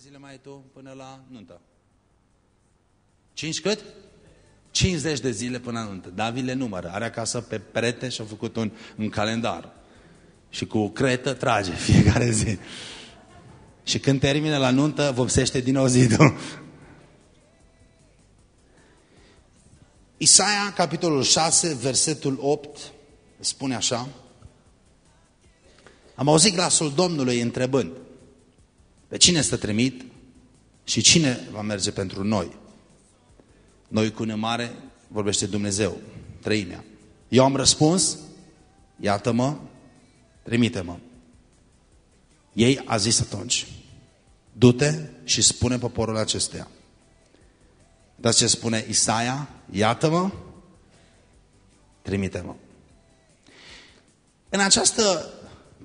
zile mai ai tu până la nuntă? 5 cât? 50 de zile până la nuntă. David le numără. Are acasă pe perete și a făcut un, un calendar. Și cu cretă trage fiecare zi. Și când termină la nuntă, vopsește din nou zidul. Isaia, capitolul 6, versetul 8, spune așa. Am auzit glasul Domnului întrebând, pe cine să trimit și cine va merge pentru noi? Noi cu mare vorbește Dumnezeu, trăimea. Eu am răspuns, iată-mă, trimite-mă. Ei a zis atunci, du-te și spune poporul acesteia. Dar ce spune Isaia, iată-mă, trimite-mă. În această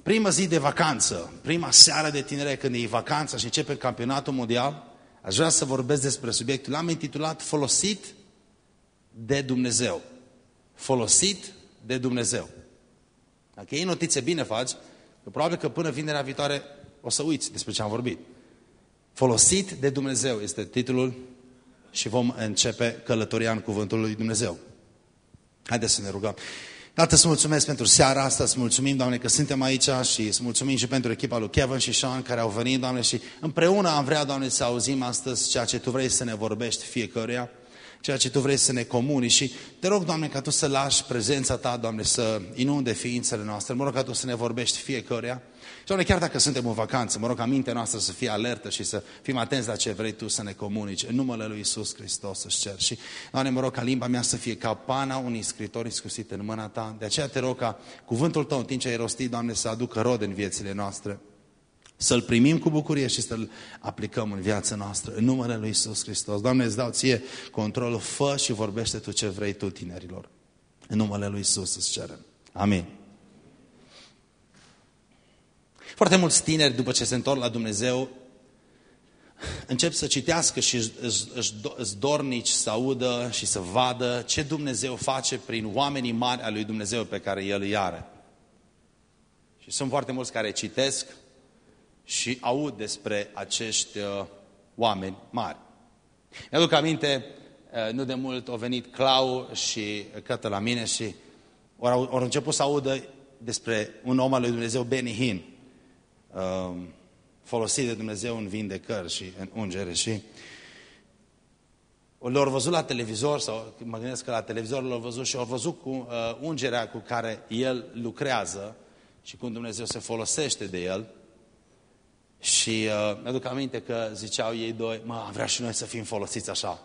primă zi de vacanță, prima seară de tinere când e vacanța și începe campionatul mondial, aș vrea să vorbesc despre subiectul. L-am intitulat Folosit de Dumnezeu. Folosit de Dumnezeu. Dacă iei notițe bine faci, că probabil că până vinerea viitoare o să uiți despre ce am vorbit. Folosit de Dumnezeu este titlul și vom începe călătoria în cuvântul lui Dumnezeu. Haideți să ne rugăm. Tată, să mulțumesc pentru seara asta, să mulțumim, Doamne, că suntem aici și să mulțumim și pentru echipa lui Kevin și Sean care au venit, Doamne, și împreună am vrea, Doamne, să auzim astăzi ceea ce Tu vrei să ne vorbești fiecăruia ceea ce Tu vrei să ne comuni și te rog, Doamne, ca Tu să lași prezența Ta, Doamne, să inunde ființele noastre. Mă rog ca Tu să ne vorbești fiecăruia. Și, Doamne, chiar dacă suntem în vacanță, mă rog ca mintea noastră să fie alertă și să fim atenți la ce vrei Tu să ne comunici. În numele Lui Isus Hristos să cer. Și, Doamne, mă rog ca limba mea să fie ca pana unui scritor iscusit în mâna Ta. De aceea te rog ca cuvântul Tău, în timp ce ai rostit, Doamne, să aducă rod în viețile noastre. Să-L primim cu bucurie și să-L aplicăm în viața noastră. În numele Lui Iisus Hristos. Doamne, îți dau ție controlul. Fă și vorbește Tu ce vrei Tu, tinerilor. În numele Lui Iisus îți cerem. Amin. Foarte mulți tineri, după ce se întorc la Dumnezeu, încep să citească și își dornici să audă și să vadă ce Dumnezeu face prin oamenii mari al lui Dumnezeu pe care El îi are. Și sunt foarte mulți care citesc, și aud despre acești uh, oameni mari. Mi-aduc aminte, uh, nu de mult au venit Clau și cătă la mine și au, au început să audă despre un om al lui Dumnezeu, Benny Hinn, uh, folosit de Dumnezeu în vindecări și în ungere și le-au văzut la televizor, sau mă gândesc că la televizor le-au văzut și au văzut cu uh, ungerea cu care el lucrează și cum Dumnezeu se folosește de el. Și uh, mi-aduc aminte că ziceau ei doi, mă, am vrea și noi să fim folosiți așa,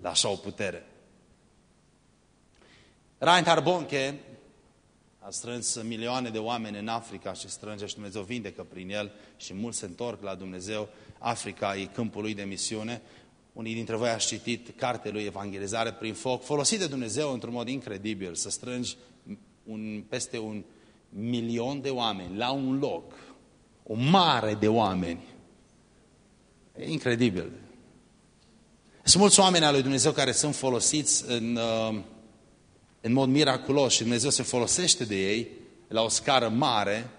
la așa o putere. Reinhard Bonke a strâns milioane de oameni în Africa și strânge și Dumnezeu vindecă prin el și mulți se întorc la Dumnezeu. Africa e câmpul lui de misiune. Unii dintre voi ați citit cartea lui Evangelizare prin foc, folosit de Dumnezeu într-un mod incredibil, să strângi un, peste un milion de oameni la un loc, o mare de oameni. E incredibil. Sunt mulți oameni al lui Dumnezeu care sunt folosiți în, uh, în mod miraculos și Dumnezeu se folosește de ei la o scară mare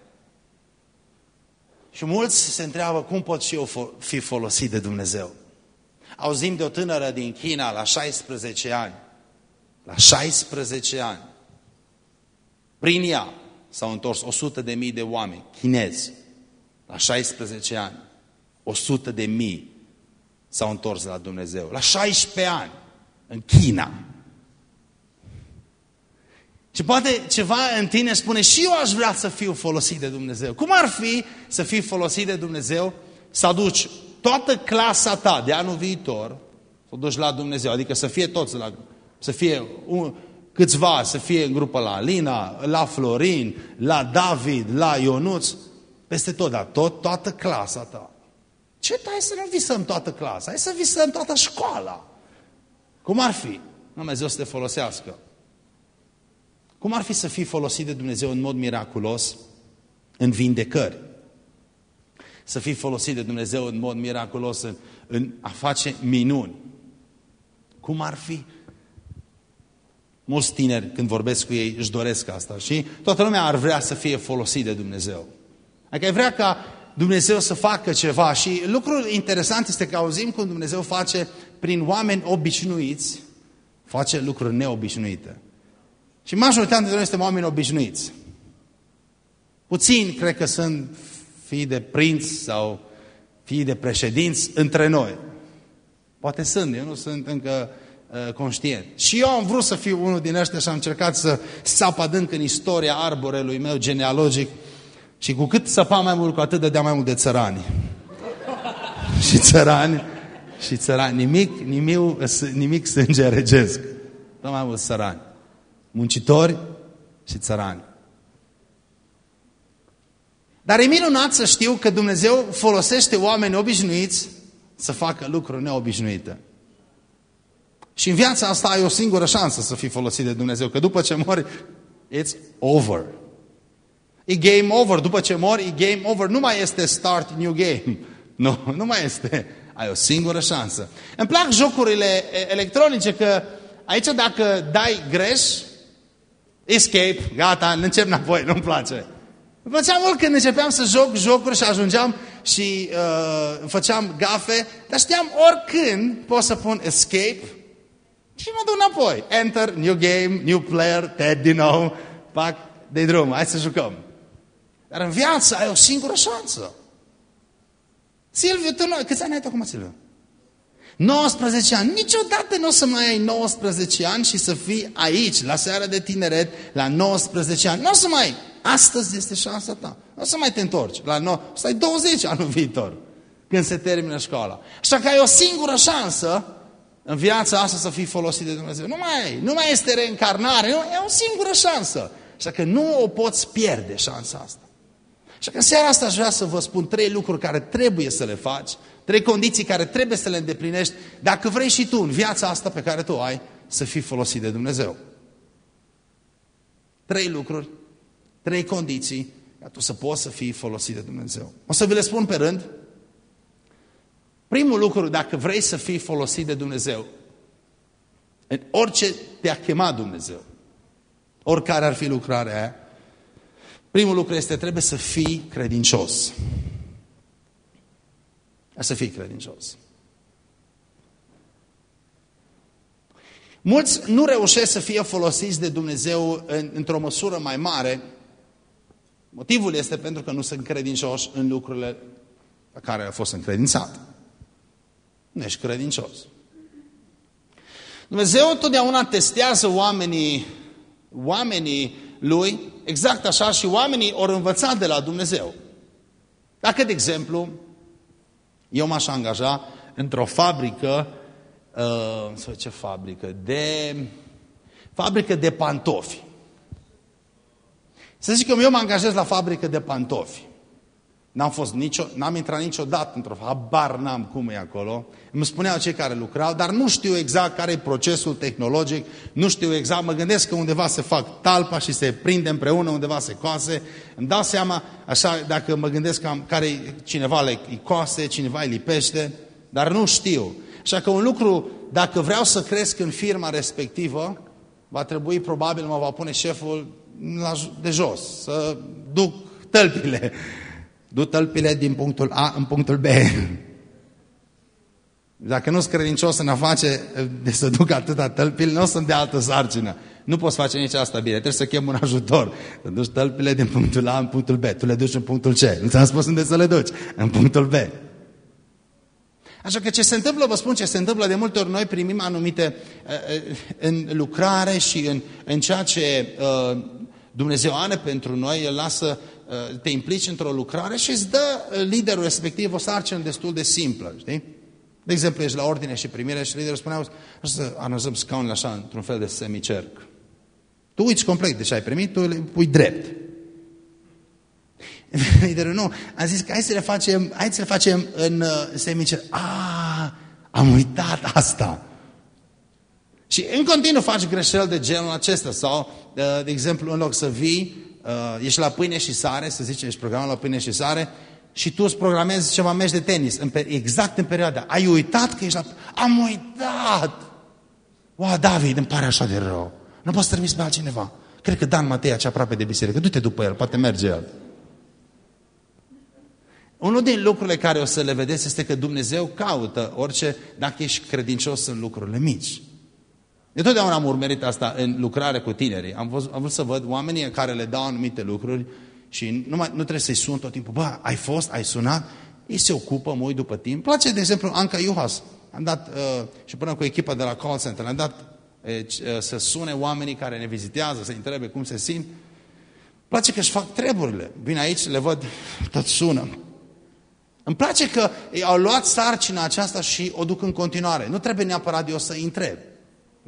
și mulți se întreabă cum pot și eu fi folosit de Dumnezeu. Auzim de o tânără din China la 16 ani. La 16 ani. Prin ea s-au întors 100 de mii de oameni chinezi la 16 ani, 100 de mii s-au întors la Dumnezeu. La 16 ani, în China. Și poate ceva în tine spune, și eu aș vrea să fiu folosit de Dumnezeu. Cum ar fi să fii folosit de Dumnezeu, să aduci toată clasa ta de anul viitor, să o duci la Dumnezeu, adică să fie toți la, să fie un, câțiva, să fie în grupă la Lina, la Florin, la David, la Ionuț, peste tot, dar tot, toată clasa ta. Ce tai să nu visăm toată clasa? Hai să visăm toată școala. Cum ar fi? Dumnezeu să te folosească. Cum ar fi să fii folosit de Dumnezeu în mod miraculos în vindecări? Să fii folosit de Dumnezeu în mod miraculos în, în a face minuni. Cum ar fi? Mulți tineri, când vorbesc cu ei, își doresc asta și toată lumea ar vrea să fie folosit de Dumnezeu. Adică ai vrea ca Dumnezeu să facă ceva și lucrul interesant este că auzim cum Dumnezeu face prin oameni obișnuiți, face lucruri neobișnuite. Și majoritatea dintre noi suntem oameni obișnuiți. Puțini cred că sunt fii de prinți sau fii de președinți între noi. Poate sunt, eu nu sunt încă uh, conștient. Și eu am vrut să fiu unul din ăștia și am încercat să sap adânc în istoria arborelui meu genealogic și cu cât săpa mai mult, cu atât dădea mai mult de țărani. și țărani, și țărani. Nimic, nimic, nimic sânge regesc. Tot mai mult țărani. Muncitori și țărani. Dar e minunat să știu că Dumnezeu folosește oameni obișnuiți să facă lucruri neobișnuite. Și în viața asta ai o singură șansă să fii folosit de Dumnezeu, că după ce mori, it's over. E game over. După ce mori, e game over. Nu mai este start new game. Nu, nu mai este. Ai o singură șansă. Îmi plac jocurile electronice că aici dacă dai greș, escape, gata, încep înapoi, nu-mi place. Îmi plăcea mult când începeam să joc jocuri și ajungeam și uh, făceam gafe, dar știam oricând pot să pun escape și mă duc înapoi. Enter, new game, new player, Ted din nou, pac, de drum, hai să jucăm. Dar în viață ai o singură șansă. Silviu, tu nu... Câți ani ai tu acum, Silviu? 19 ani. Niciodată nu o să mai ai 19 ani și să fii aici, la seara de tineret, la 19 ani. Nu o să mai Astăzi este șansa ta. Nu o să mai te întorci. La nou, stai 20 anul viitor, când se termină școala. Așa că ai o singură șansă în viața asta să fii folosit de Dumnezeu. Nu mai ai. Nu mai este reîncarnare. Nu, e o singură șansă. Așa că nu o poți pierde șansa asta. Așa că în seara asta aș vrea să vă spun trei lucruri care trebuie să le faci, trei condiții care trebuie să le îndeplinești, dacă vrei și tu în viața asta pe care tu ai să fii folosit de Dumnezeu. Trei lucruri, trei condiții ca tu să poți să fii folosit de Dumnezeu. O să vi le spun pe rând. Primul lucru, dacă vrei să fii folosit de Dumnezeu, în orice te-a chemat Dumnezeu, oricare ar fi lucrarea aia, Primul lucru este, trebuie să fii credincios. Să fii credincios. Mulți nu reușesc să fie folosiți de Dumnezeu în, într-o măsură mai mare. Motivul este pentru că nu sunt credincioși în lucrurile pe care a fost încredințat. Nu ești credincios. Dumnezeu întotdeauna testează oamenii, oamenii lui, exact așa și oamenii ori învățat de la Dumnezeu. Dacă, de exemplu, eu m-aș angaja într-o fabrică, uh, sau ce fabrică, de fabrică de pantofi. Să zic că eu mă angajez la fabrică de pantofi. N-am fost nicio, n-am intrat niciodată într-o habar n-am cum e acolo. Îmi spuneau cei care lucrau, dar nu știu exact care e procesul tehnologic, nu știu exact, mă gândesc că undeva se fac talpa și se prinde împreună, undeva se coase. Îmi dau seama, așa, dacă mă gândesc cam care cineva le coase, cineva îi lipește, dar nu știu. Așa că un lucru, dacă vreau să cresc în firma respectivă, va trebui, probabil, mă va pune șeful la, de jos, să duc tălpile Du tălpile din punctul A în punctul B. Dacă nu-s credincios în a face de să duc atâta tălpile, nu o să-mi dea altă sarcină. Nu poți face nici asta bine, trebuie să chem un ajutor. Să duci tălpile din punctul A în punctul B, tu le duci în punctul C. Nu ți-am spus unde să le duci, în punctul B. Așa că ce se întâmplă, vă spun ce se întâmplă, de multe ori noi primim anumite uh, în lucrare și în, în ceea ce uh, Dumnezeu are pentru noi, El lasă Uh, te implici într-o lucrare și îți dă uh, liderul respectiv o sarcină destul de simplă, știi? De exemplu, ești la ordine și primire și liderul spunea să analizăm scaunele așa, într-un fel de semicerc. Tu uiți complet de ce ai primit, tu le pui drept. Liderul nu, a zis că hai să le facem, hai să le facem în uh, semicerc. Ah, am uitat asta. Și în continuu faci greșeli de genul acesta sau, de, uh, de exemplu, în loc să vii uh, ești la pâine și sare, să zicem, ești programat la pâine și sare, și tu îți programezi ceva meci de tenis, în, exact în perioada. Ai uitat că ești la... Am uitat! Oa, David, îmi pare așa de rău. Nu poți să trimis pe altcineva. Cred că Dan Matei ce aproape de biserică. Du-te după el, poate merge el. Unul din lucrurile care o să le vedeți este că Dumnezeu caută orice, dacă ești credincios în lucrurile mici. Eu totdeauna am urmărit asta în lucrare cu tinerii. Am, văzut, am vrut să văd oamenii care le dau anumite lucruri și nu, mai, nu trebuie să-i sun tot timpul. Bă, ai fost, ai sunat? Ei se ocupă, mă uit după timp. Place, de exemplu, Anca Iuhas. Am dat, uh, și până cu echipa de la call center, am dat uh, uh, să sune oamenii care ne vizitează, să întrebe cum se simt. Place că își fac treburile. Vin aici, le văd, tot sună. Îmi place că au luat sarcina aceasta și o duc în continuare. Nu trebuie neapărat eu să-i întreb.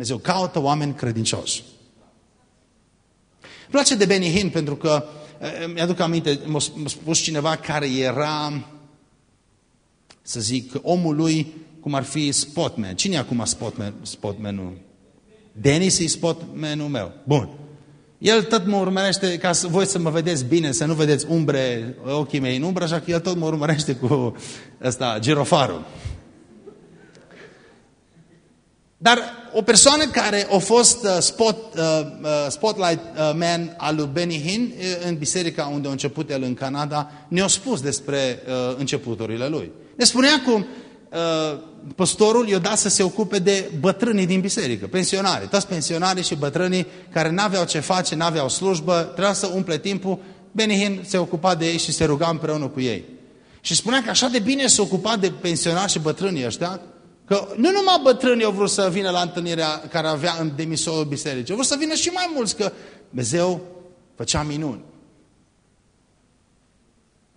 Dumnezeu caută oameni credincioși. Îmi place de Benny Hinn pentru că mi-aduc aminte, m-a spus cineva care era, să zic, omul lui, cum ar fi spotman. Cine e acum spotman, spotmanul? Denis e spotmanul meu. Bun. El tot mă urmărește, ca să, voi să mă vedeți bine, să nu vedeți umbre, ochii mei în umbră, așa că el tot mă urmărește cu ăsta, girofarul. Dar o persoană care a fost uh, spot, uh, uh, spotlight uh, man al lui Benny Hinn uh, în biserica unde a început el în Canada, ne-a spus despre uh, începuturile lui. Ne spunea cum uh, păstorul i-a dat să se ocupe de bătrânii din biserică, pensionari, toți pensionarii și bătrânii care n-aveau ce face, n-aveau slujbă, trebuia să umple timpul, Benny Hinn se ocupa de ei și se ruga împreună cu ei. Și spunea că așa de bine se ocupa de pensionari și bătrânii ăștia, Că nu numai bătrânii au vrut să vină la întâlnirea care avea în demisolul bisericii, au vrut să vină și mai mulți, că Dumnezeu făcea minuni.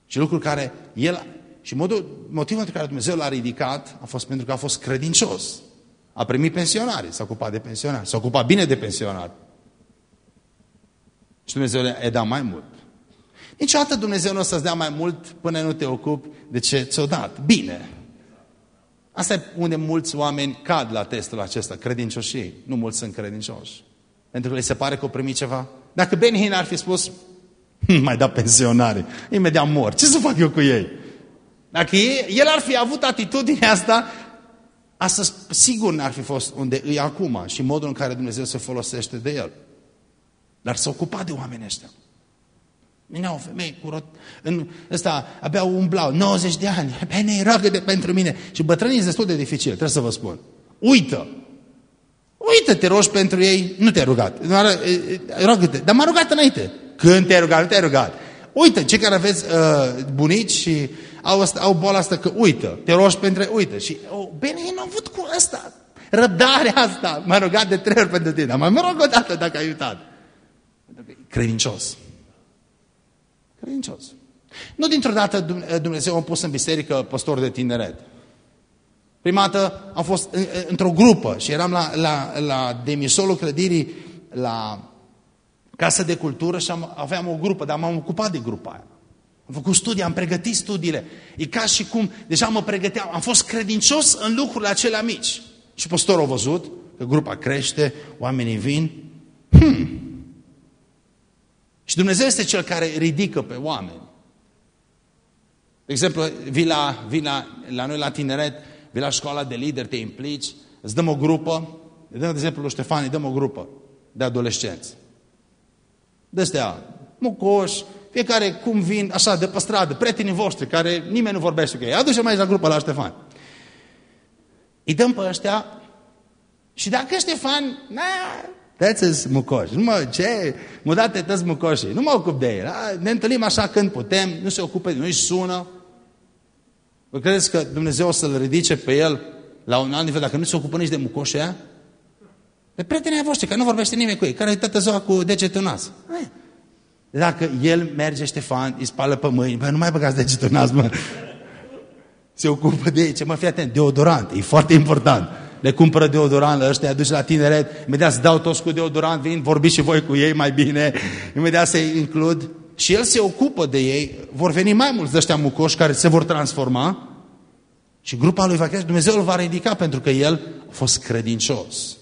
Și lucruri care el, și modul, motivul pentru care Dumnezeu l-a ridicat a fost pentru că a fost credincios. A primit pensionari, s-a ocupat de pensionari, s-a ocupat bine de pensionari. Și Dumnezeu le-a dat mai mult. Niciodată Dumnezeu nu o să-ți dea mai mult până nu te ocupi de ce ți-o dat. Bine. Asta e unde mulți oameni cad la testul acesta, credincioșii. Nu mulți sunt credincioși. Pentru că le se pare că au primit ceva. Dacă Ben Hinn ar fi spus, hm, mai da pensionare, imediat mor. Ce să fac eu cu ei? Dacă el ar fi avut atitudinea asta, asta sigur n-ar fi fost unde îi acum și modul în care Dumnezeu se folosește de el. Dar s-a ocupat de oamenii ăștia. Veneau femei cu rot... În ăsta abia umblau, 90 de ani. Bine, roagă de pentru mine. Și bătrânii este destul de dificil, trebuie să vă spun. Uită. Uită, te rogi pentru ei, nu te-ai rugat. Roagă-te. Dar m-a rugat înainte. Când te-ai rugat, nu te-ai rugat. Uită, cei care aveți uh, bunici și au, asta, au boala asta că uită. Te rogi pentru ei, uită. Și, oh, bine, ei n-au avut cu asta. Răbdarea asta. M-a rugat de trei ori pentru tine. Dar mai mă rog o dată dacă ai uitat. Credincios. Credincios. Nu dintr-o dată Dumnezeu a pus în biserică păstor de tineret. Prima dată am fost într-o grupă și eram la, la, la demisolul clădirii, la casă de cultură și am, aveam o grupă, dar m-am ocupat de grupa aia. Am făcut studii, am pregătit studiile. E ca și cum, deja mă pregăteam, am fost credincios în lucrurile acelea mici. Și păstorul a văzut că grupa crește, oamenii vin. Hmm, și Dumnezeu este Cel care ridică pe oameni. De exemplu, vii la, vii la, la noi la tineret, vii la școala de lider, te implici, îți dăm o grupă, îți dăm de exemplu lui Ștefan, îi dăm o grupă de adolescenți. De astea, mucoși, fiecare cum vin, așa, de pe stradă, prietenii voștri, care nimeni nu vorbește cu ei. Aduce mai la grupă la Ștefan. Îi dăm pe ăștia și dacă Ștefan, na, Tăți mucoși. Nu mă, ce? Mă date tăți mucoșii. Nu mă ocup de el. Ne întâlnim așa când putem, nu se ocupe, nu-i sună. Vă credeți că Dumnezeu o să-l ridice pe el la un alt nivel dacă nu se ocupă nici de mucoșii aia? Pe prietenii voștri, că nu vorbește nimeni cu ei, care e toată ziua cu degetul nas. Dacă el merge, Ștefan, îi spală pe mâini, bă, nu mai băgați degetul nas, mă. Se ocupă de ei, ce mă, fii atent, deodorant, e foarte important le cumpără deodorant la ăștia, aduce la tineret, imediat se dau toți cu deodorant, vin, vorbiți și voi cu ei mai bine, imediat se includ. Și el se ocupă de ei, vor veni mai mulți de ăștia mucoși care se vor transforma și grupa lui va crește, Dumnezeu îl va ridica pentru că el a fost credincios.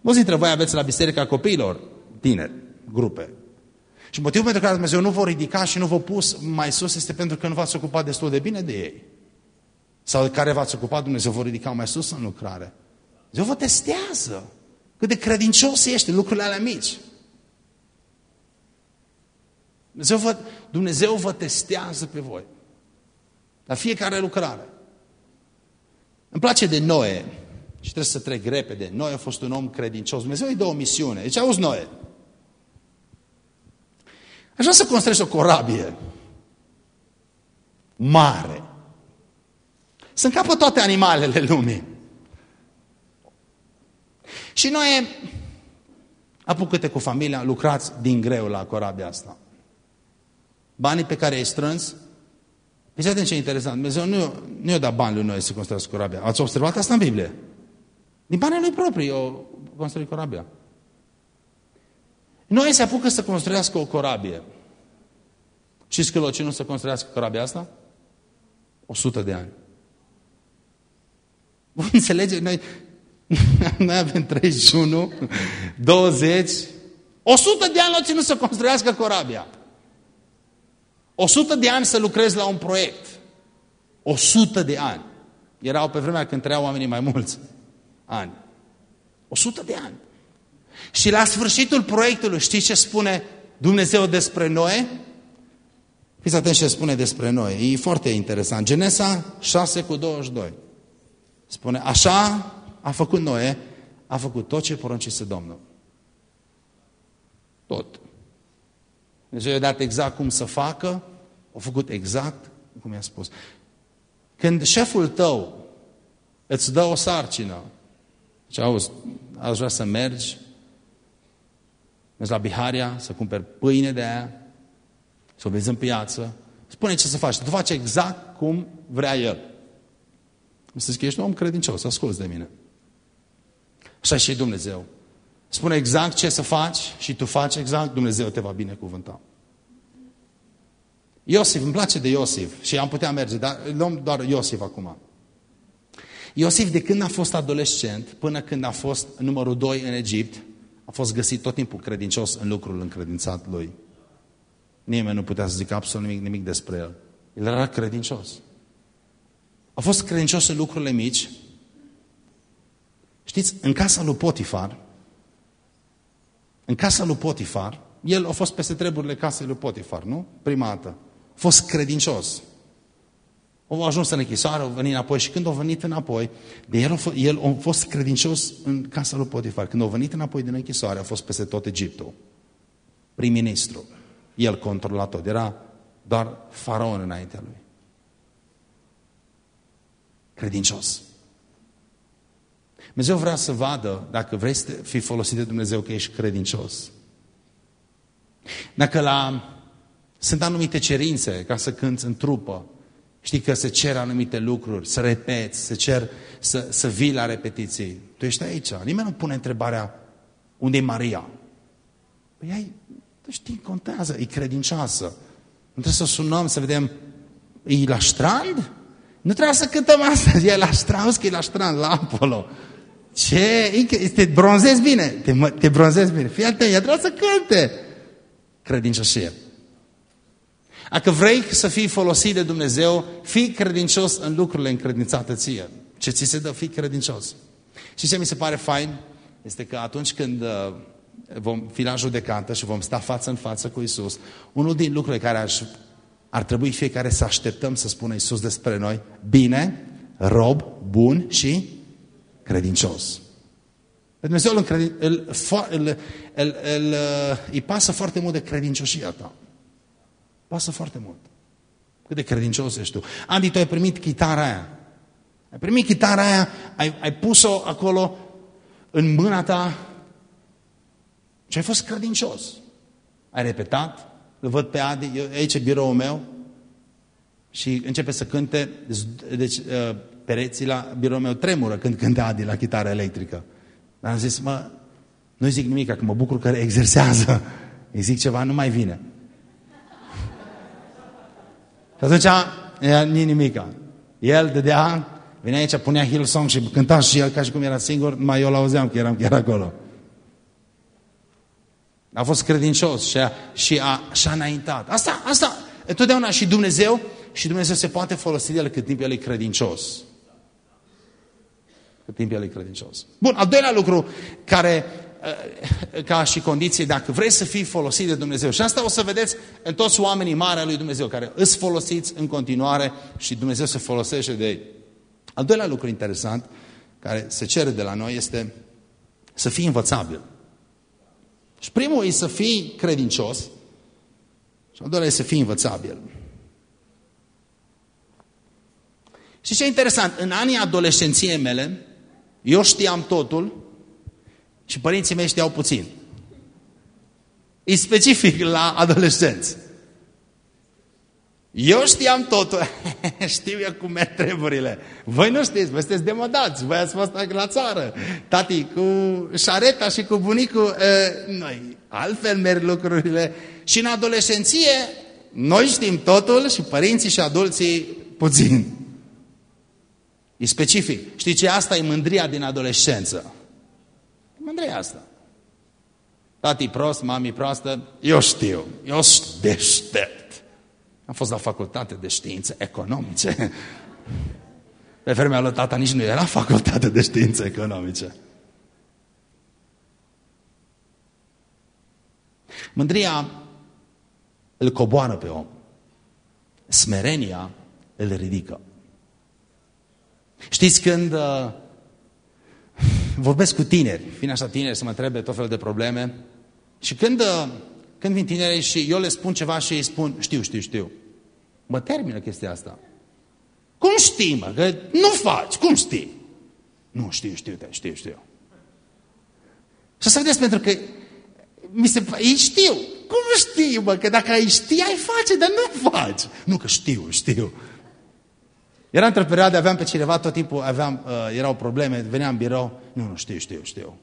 Mulți dintre voi aveți la biserica copiilor tineri, grupe. Și motivul pentru care Dumnezeu nu vă ridica și nu vă pus mai sus este pentru că nu v-ați ocupat destul de bine de ei. Sau de care v-ați ocupat, Dumnezeu vă ridica mai sus în lucrare. Dumnezeu vă testează. Cât de credincios ești în lucrurile alea mici. Dumnezeu vă, Dumnezeu vă testează pe voi. La fiecare lucrare. Îmi place de Noe și trebuie să trec repede. Noe a fost un om credincios. Dumnezeu îi dă o misiune. Deci auzi Noe. Aș vrea să construiești o corabie mare. Să încapă toate animalele lumii. Și noi apucă-te cu familia, lucrați din greu la corabia asta. Banii pe care ai strâns, Fiți atent ce interesant, Dumnezeu nu, nu i-a dat bani lui noi să construiască corabia. Ați observat asta în Biblie? Din banii lui proprii o construit corabia. Noi se apucă să construiască o corabie. Știți că ce nu să construiască corabia asta? 100 de ani. Vă înțelege? Noi, noi avem 31, 20, 100 de ani l-au ținut să construiască corabia. 100 de ani să lucrezi la un proiect. 100 de ani. Erau pe vremea când trăiau oamenii mai mulți ani. 100 de ani. Și la sfârșitul proiectului, știți ce spune Dumnezeu despre Noe? Fiți atenți ce spune despre noi. E foarte interesant. Genesa 6 cu 22. Spune, așa a făcut Noe, a făcut tot ce poruncise Domnul. Tot. Dumnezeu i-a dat exact cum să facă, a făcut exact cum i-a spus. Când șeful tău îți dă o sarcină, și auzi, aș vrea să mergi, mergi la Biharia, să cumperi pâine de aia, să o vezi în piață, spune ce să faci. Tu faci exact cum vrea el. Să zic că ești un om credincios, asculți de mine. Așa și Dumnezeu. Spune exact ce să faci și tu faci exact, Dumnezeu te va binecuvânta. Iosif, îmi place de Iosif și am putea merge, dar luăm doar Iosif acum. Iosif, de când a fost adolescent până când a fost numărul 2 în Egipt, a fost găsit tot timpul credincios în lucrul încredințat lui. Nimeni nu putea să zică absolut nimic, nimic despre el. El era credincios. A fost credincios în lucrurile mici. Știți, în casa lui Potifar, în casa lui Potifar, el a fost peste treburile casei lui Potifar, nu? Prima dată. A fost credincios. Au ajuns în închisoare, au venit înapoi și când au venit înapoi, de el, a fost, el a fost credincios în casa lui Potifar. Când au venit înapoi din închisoare, a fost peste tot Egiptul. Prim-ministru. El controla tot. Era doar faraon înaintea lui. Credincios. Dumnezeu vrea să vadă, dacă vrei să fii folosit de Dumnezeu, că ești credincios. Dacă la... Sunt anumite cerințe ca să cânți în trupă, știi că se cer anumite lucruri, să repeți, să cer să, să vii la repetiții. Tu ești aici. Nimeni nu pune întrebarea unde e Maria? Păi ai, tu știi, contează, e credincioasă. Nu trebuie să sunăm să vedem, e la strand? Nu trebuie să cântăm asta, e la strand, că e la strand, la Apollo. Ce? Te bronzezi bine, te, te bronzezi bine. Fii atent, ea trebuie să cânte. Credincioșie. Dacă vrei să fii folosit de Dumnezeu, fii credincios în lucrurile încredințate ție. Ce ți se dă, fii credincios. Și ce mi se pare fain este că atunci când uh, vom fi la judecată și vom sta față în față cu Isus, unul din lucrurile care aș, ar trebui fiecare să așteptăm să spună Isus despre noi, bine, rob, bun și credincios. Dumnezeu îl, îl, îl, îl, îl, îl, îi pasă foarte mult de credincioșia ta. Pasă foarte mult. Cât de credincios ești tu. Andy, tu ai primit chitara aia. Ai primit chitara aia, ai, ai pus-o acolo în mâna ta și ai fost credincios. Ai repetat, îl văd pe Adi, eu, aici e biroul meu și începe să cânte, deci uh, pereții la biroul meu tremură când cânte Adi la chitară electrică. Dar am zis, mă, nu zic nimic, că mă bucur că exersează. Îi zic ceva, nu mai vine. Și atunci, nici nimica. El dădea, venea aici, punea Hillsong și cânta și el ca și cum era singur, numai eu l-auzeam că eram chiar acolo. A fost credincios și a, și a, și a înaintat. Asta, asta, întotdeauna și Dumnezeu, și Dumnezeu se poate folosi de el cât timp el e credincios. Cât timp el e credincios. Bun, al doilea lucru care ca și condiție dacă vreți să fii folosit de Dumnezeu. Și asta o să vedeți în toți oamenii mari al lui Dumnezeu, care îți folosiți în continuare și Dumnezeu se folosește de ei. Al doilea lucru interesant care se cere de la noi este să fii învățabil. Și primul e să fii credincios și al doilea e să fii învățabil. Și ce interesant, în anii adolescenției mele, eu știam totul și părinții mei știau puțin. E specific la adolescenți. Eu știam totul. Știu eu cum merg treburile. Voi nu știți, voi sunteți demodați. Voi ați fost la țară. Tati, cu șareta și cu bunicul, e, noi, altfel merg lucrurile. Și în adolescenție, noi știm totul și părinții și adulții puțin. E specific. Știi ce? Asta e mândria din adolescență. Mândria asta. Tati prost, mami proastă, eu știu, eu sunt deștept. Am fost la facultate de științe economice. Pe vremea lui tata nici nu era facultate de științe economice. Mândria îl coboară pe om. Smerenia îl ridică. Știți când uh, vorbesc cu tineri, fiind așa tineri să mă întrebe tot felul de probleme, și când, uh, când vin tinerii și eu le spun ceva și îi spun, știu, știu, știu, mă termină chestia asta. Cum știi, mă? Că nu faci, cum știi? Nu, știu, știu, știu, știu. Și să vedeți, pentru că mi se, ei știu. Cum știu, mă? Că dacă ai ști, ai face, dar nu faci. Nu, că știu, știu. Era într-o perioadă, aveam pe cineva, tot timpul aveam, uh, erau probleme, veneam în birou, nu, nu, știu, știu, știu.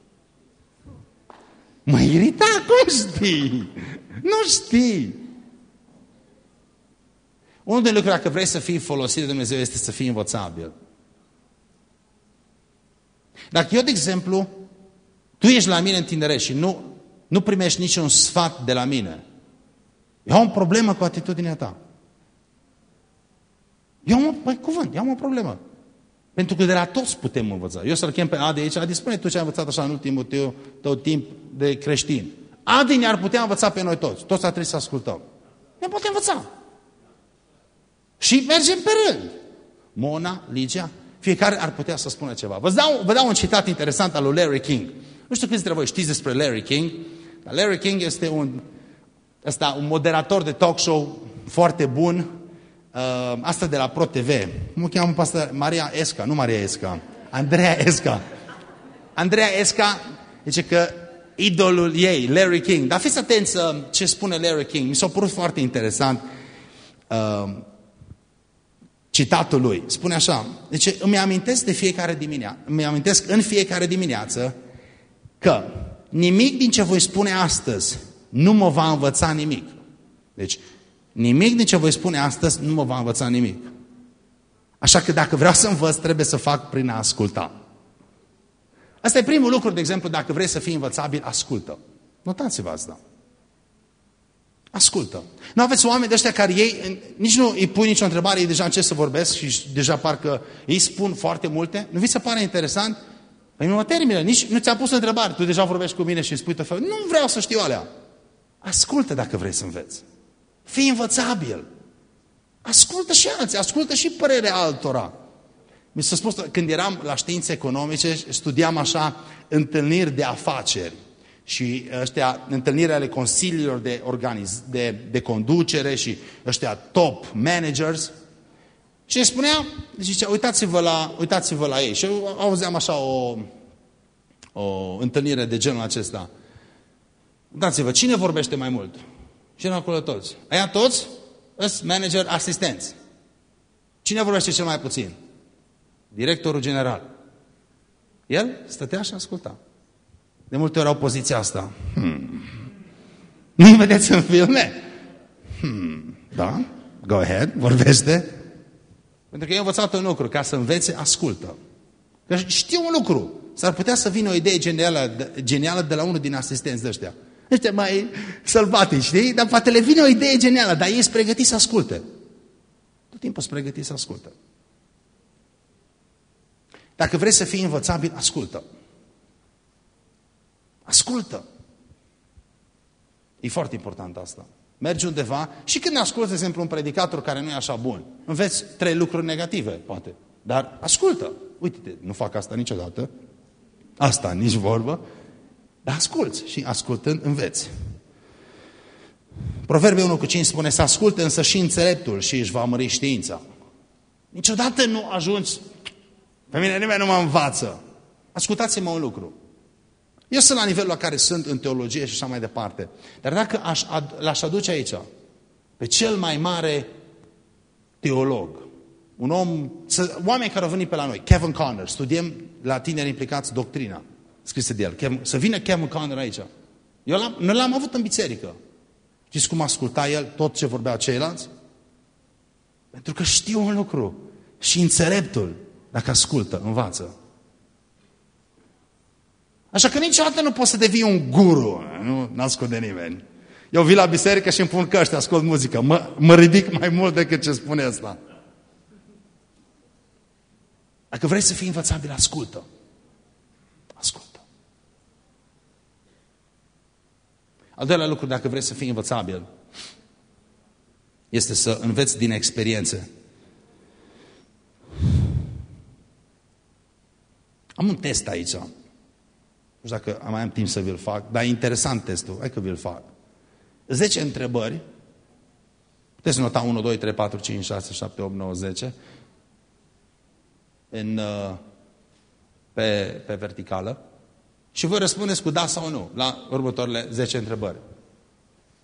Mă irita, cum știi? Nu știi. Unul din lucruri, dacă vrei să fii folosit de Dumnezeu, este să fii învățabil. Dacă eu, de exemplu, tu ești la mine în tinere și nu, nu primești niciun sfat de la mine, eu am o problemă cu atitudinea ta. Eu am o, păi, cuvânt, eu am o problemă. Pentru că de la toți putem învăța. Eu să-l chem pe Adi aici, Adi, spune tu ce ai învățat așa în ultimul tău, tău timp de creștin. Adi ne-ar putea învăța pe noi toți. Toți ar trebui să ascultăm. Ne putem învăța. Și mergem pe rând. Mona, Ligia, fiecare ar putea să spună ceva. Vă dau, vă dau un citat interesant al lui Larry King. Nu știu câți dintre voi știți despre Larry King, dar Larry King este un, ăsta, un moderator de talk show foarte bun, uh, asta de la Pro TV. Cum o cheamă pastor? Maria Esca, nu Maria Esca. Andreea Esca. Andreea Esca zice că idolul ei, Larry King. Dar fiți atenți uh, ce spune Larry King. Mi s-a părut foarte interesant uh, citatul lui. Spune așa, deci îmi amintesc de fiecare dimineață, îmi amintesc în fiecare dimineață că nimic din ce voi spune astăzi nu mă va învăța nimic. Deci, Nimic din ce voi spune astăzi nu mă va învăța nimic. Așa că dacă vreau să învăț, trebuie să fac prin a asculta. Asta e primul lucru, de exemplu, dacă vrei să fii învățabil, ascultă. Notați-vă asta. Ascultă. Nu aveți oameni de ăștia care ei, nici nu îi pui nicio întrebare, ei deja încep să vorbesc și deja parcă ei spun foarte multe. Nu vi se pare interesant? Păi nu mă termină, nici nu ți-am pus întrebare. Tu deja vorbești cu mine și îmi spui tot felul. Nu vreau să știu alea. Ascultă dacă vrei să înveți. Fii învățabil. Ascultă și alții, ascultă și părerea altora. Mi s-a spus, când eram la științe economice, studiam așa întâlniri de afaceri și ăștia, întâlnirea ale consiliilor de, organiz, de, de conducere și ăștia top managers. Și îi spunea, zicea, uitați-vă la, uitați la ei. Și eu auzeam așa o, o întâlnire de genul acesta. Uitați-vă, cine vorbește mai mult? Și erau acolo toți. Aia toți sunt manager asistenți. Cine vorbește cel mai puțin? Directorul general. El stătea și asculta. De multe ori au poziția asta. Hmm. Nu vedeți în filme? Hmm. Da? Go ahead, vorbește. Pentru că eu am învățat un lucru, ca să învețe, ascultă. Că știu un lucru. S-ar putea să vină o idee genială, genială de la unul din asistenți de ăștia ăștia mai sălbatici, știi? Dar poate le vine o idee genială, dar ei sunt pregătiți să asculte. Tot timpul sunt pregătiți să asculte. Dacă vrei să fii învățabil, ascultă. Ascultă. Ascultă. E foarte important asta. Mergi undeva și când asculți, de exemplu, un predicator care nu e așa bun, înveți trei lucruri negative, poate. Dar ascultă. Uite-te, nu fac asta niciodată. Asta, nici vorbă. Dar asculți și ascultând înveți. Proverbe 1 cu 5 spune să asculte însă și înțeleptul și își va mări știința. Niciodată nu ajungi, pe mine nimeni nu mă învață. Ascultați-mă un lucru. Eu sunt la nivelul la care sunt în teologie și așa mai departe. Dar dacă l-aș aduce aici, pe cel mai mare teolog, un om, să, oameni care au venit pe la noi, Kevin Conner, studiem la tineri implicați doctrina, scrisă de el, Kevin, să vină Kevin Conner aici. Eu l-am, noi l-am avut în biserică. Știți cum asculta el tot ce vorbea ceilalți? Pentru că știu un lucru. Și înțeleptul, dacă ascultă, învață. Așa că niciodată nu poți să devii un guru. Nu ascult de nimeni. Eu vin la biserică și îmi pun căști, ascult muzică. Mă, mă ridic mai mult decât ce spune asta. Dacă vrei să fii învățabil, ascultă. Ascultă. Al doilea lucru, dacă vrei să fii învățabil, este să înveți din experiențe. Am un test aici. Nu știu dacă mai am timp să vi-l fac, dar e interesant testul. Hai că vi-l fac. 10 întrebări. Puteți nota 1, 2, 3, 4, 5, 6, 7, 8, 9, 10 în, uh, pe, pe verticală și voi răspundeți cu da sau nu la următoarele 10 întrebări.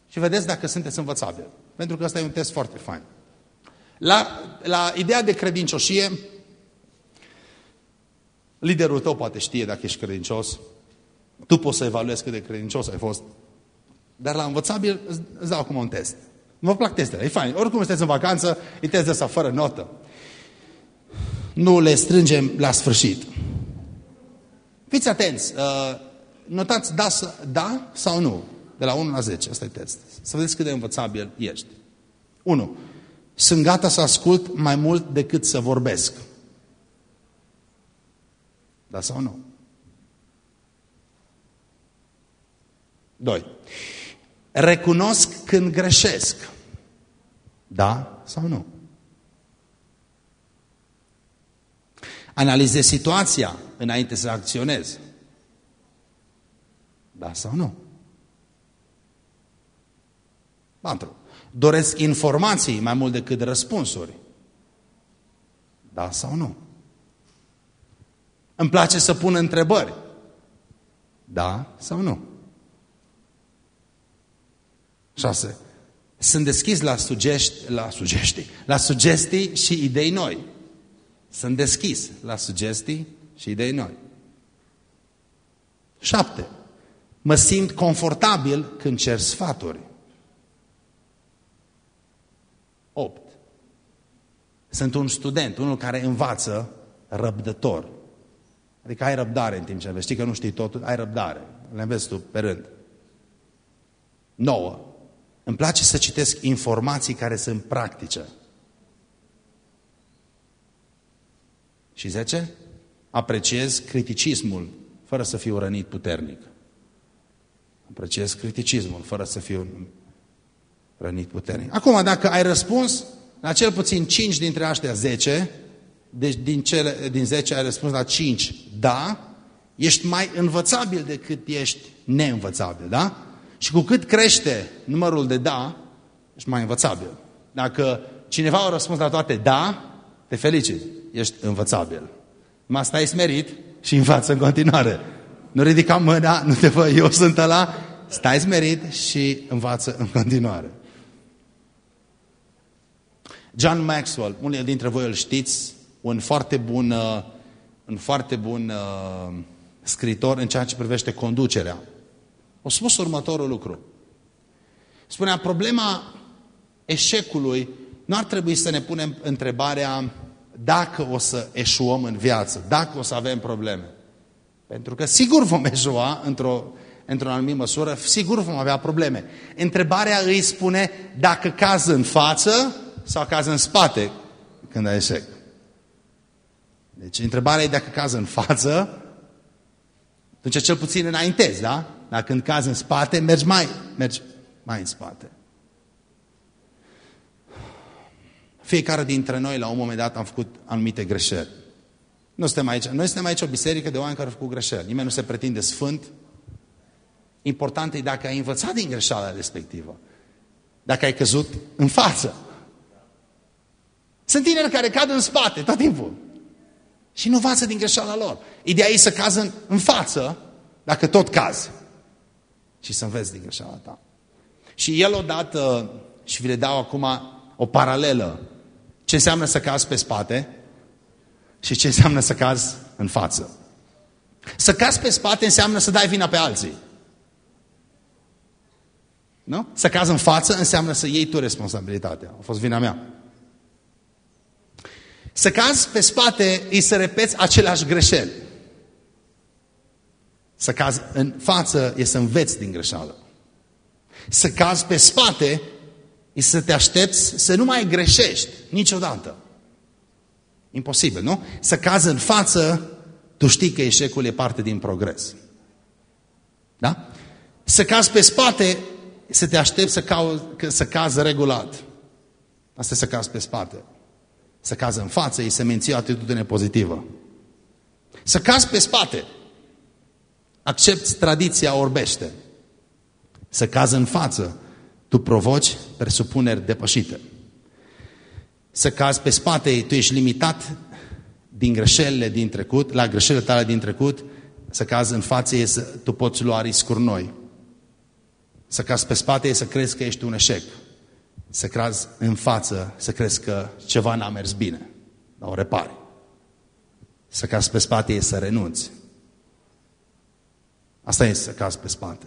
Și vedeți dacă sunteți învățabili. Pentru că ăsta e un test foarte fain. La, la ideea de credincioșie, liderul tău poate știe dacă ești credincios, tu poți să evaluezi cât de credincios ai fost, dar la învățabil îți dau acum un test. Vă plac testele, e fain. Oricum sunteți în vacanță, e test de asta fără notă nu le strângem la sfârșit. Fiți atenți, uh, notați da, da sau nu, de la 1 la 10, asta e test. Să vedeți cât de învățabil ești. 1. Sunt gata să ascult mai mult decât să vorbesc. Da sau nu? 2. Recunosc când greșesc. Da sau nu? Analizez situația înainte să acționez. Da sau nu? 4. Doresc informații mai mult decât răspunsuri. Da sau nu? Îmi place să pun întrebări. Da sau nu? 6. Sunt deschis la, sugești, la, sugești, la sugestii și idei noi. Sunt deschis la sugestii și idei noi. Șapte. Mă simt confortabil când cer sfaturi. Opt. Sunt un student, unul care învață răbdător. Adică ai răbdare în timp ce înveți. Știi că nu știi totul, ai răbdare. Le înveți tu pe rând. Nouă. Îmi place să citesc informații care sunt practice. Și zece, apreciez criticismul fără să fiu rănit puternic. Apreciez criticismul fără să fiu rănit puternic. Acum, dacă ai răspuns la cel puțin 5 dintre aștia 10, deci din, cele, din 10 ai răspuns la 5 da, ești mai învățabil decât ești neînvățabil, da? Și cu cât crește numărul de da, ești mai învățabil. Dacă cineva a răspuns la toate da, te felicit, ești învățabil. Mă stai smerit și învață în continuare. Nu ridica mâna, nu te văd, eu sunt ăla, stai smerit și învață în continuare. John Maxwell, unii dintre voi îl știți, un foarte bun, uh, un foarte bun uh, scritor în ceea ce privește conducerea. O spus următorul lucru. Spunea, problema eșecului nu ar trebui să ne punem întrebarea dacă o să eșuăm în viață, dacă o să avem probleme. Pentru că sigur vom eșua într-o într-o anumită măsură, sigur vom avea probleme. Întrebarea îi spune dacă caz în față sau caz în spate când ai eșec. Deci întrebarea e dacă caz în față Atunci cel puțin înaintezi, da? Dar când cazi în spate, mergi mai, mergi mai în spate. Fiecare dintre noi, la un moment dat, am făcut anumite greșeli. Nu suntem aici. Noi suntem aici o biserică de oameni care au făcut greșeli. Nimeni nu se pretinde sfânt. Important e dacă ai învățat din greșeala respectivă. Dacă ai căzut în față. Sunt tineri care cad în spate tot timpul. Și nu învață din greșeala lor. Ideea e să cază în, în față, dacă tot cazi. Și să înveți din greșeala ta. Și el odată, și vi le dau acum o paralelă. Ce înseamnă să cazi pe spate și ce înseamnă să cazi în față. Să cazi pe spate înseamnă să dai vina pe alții. Nu? Să cazi în față înseamnă să iei tu responsabilitatea. A fost vina mea. Să cazi pe spate e să repeți aceleași greșeli. Să cazi în față e să înveți din greșeală. Să cazi pe spate e să te aștepți să nu mai greșești niciodată. Imposibil, nu? Să cazi în față, tu știi că eșecul e parte din progres. Da? Să cazi pe spate, să te aștepți să, cau, să cazi regulat. Asta e să cazi pe spate. Să cazi în față, e să menții o atitudine pozitivă. Să cazi pe spate. Accepti tradiția orbește. Să cazi în față. Tu provoci presupuneri depășite. Să cazi pe spate, tu ești limitat din greșelile din trecut, la greșelile tale din trecut, să cazi în față e să tu poți lua riscuri noi. Să cazi pe spate e să crezi că ești un eșec să crezi în față, să crezi că ceva n-a mers bine, dar o repari. Să cazi pe spate e să renunți. Asta e să cazi pe spate.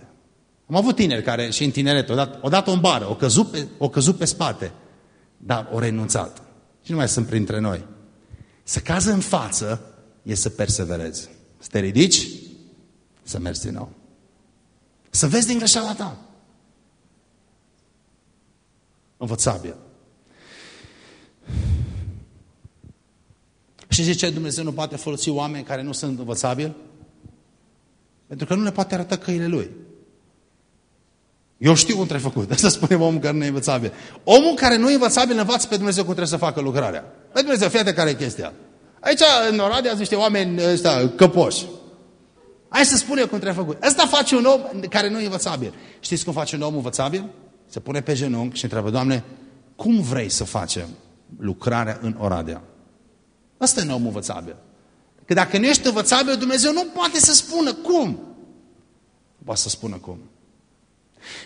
Am avut tineri care și în tineret, odată, odată în bară, o căzut, pe, o căzut pe spate, dar o renunțat. Și nu mai sunt printre noi. Să cazi în față e să perseverezi. Să te ridici, să mergi din nou. Să vezi din greșeala ta învățabil. Și zice, Dumnezeu nu poate folosi oameni care nu sunt învățabili? Pentru că nu le poate arăta căile Lui. Eu știu cum trebuie făcut. Asta spune omul care nu e învățabil. Omul care nu e învățabil învață pe Dumnezeu cum trebuie să facă lucrarea. Pe Dumnezeu, fiate care e chestia. Aici, în Oradea, sunt niște oameni ăsta, căpoși. Hai să spun eu cum trebuie făcut. Asta face un om care nu e învățabil. Știți cum face un om învățabil? se pune pe genunchi și întreabă, Doamne, cum vrei să facem lucrarea în Oradea? Asta e un om învățabil. Că dacă nu ești învățabil, Dumnezeu nu poate să spună cum. Nu poate să spună cum.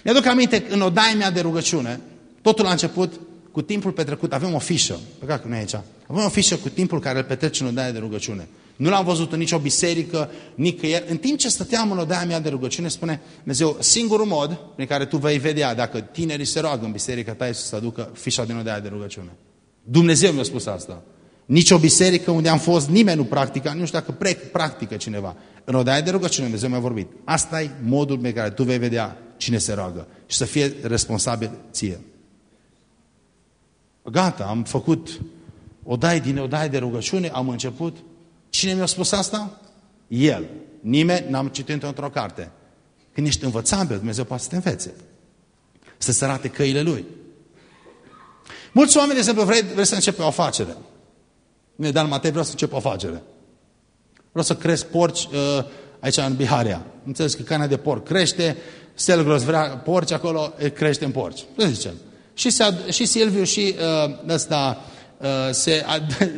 Mi-aduc aminte, în odaia mea de rugăciune, totul a început cu timpul petrecut. Avem o fișă, păcat că nu e aici. Avem o fișă cu timpul care îl petreci în odaia de rugăciune. Nu l-am văzut în nicio biserică, nicăieri. În timp ce stăteam în odaia mea de rugăciune, spune Dumnezeu, singurul mod prin care tu vei vedea dacă tinerii se roagă în biserica ta este să aducă fișa din odaia de rugăciune. Dumnezeu mi-a spus asta. Nici o biserică unde am fost, nimeni nu practică, nu știu dacă practică cineva. În odaia de rugăciune Dumnezeu mi-a vorbit. Asta e modul pe care tu vei vedea cine se roagă și să fie responsabil ție. Gata, am făcut odaie din odaie de rugăciune, am început Cine mi-a spus asta? El. Nimeni n-am citit într-o carte. Când ești învățabil, Dumnezeu poate să te învețe. Să-ți arate căile Lui. Mulți oameni, de exemplu, vrei, vrei să începi o afacere. Nu dar Matei, vreau să încep o afacere. Vreau să cresc porci uh, aici în Biharia. Înțeles că carnea de porc crește, Selgros vrea porci acolo, crește în porci. Să zicem. Și, și Silviu și uh, ăsta, Uh, se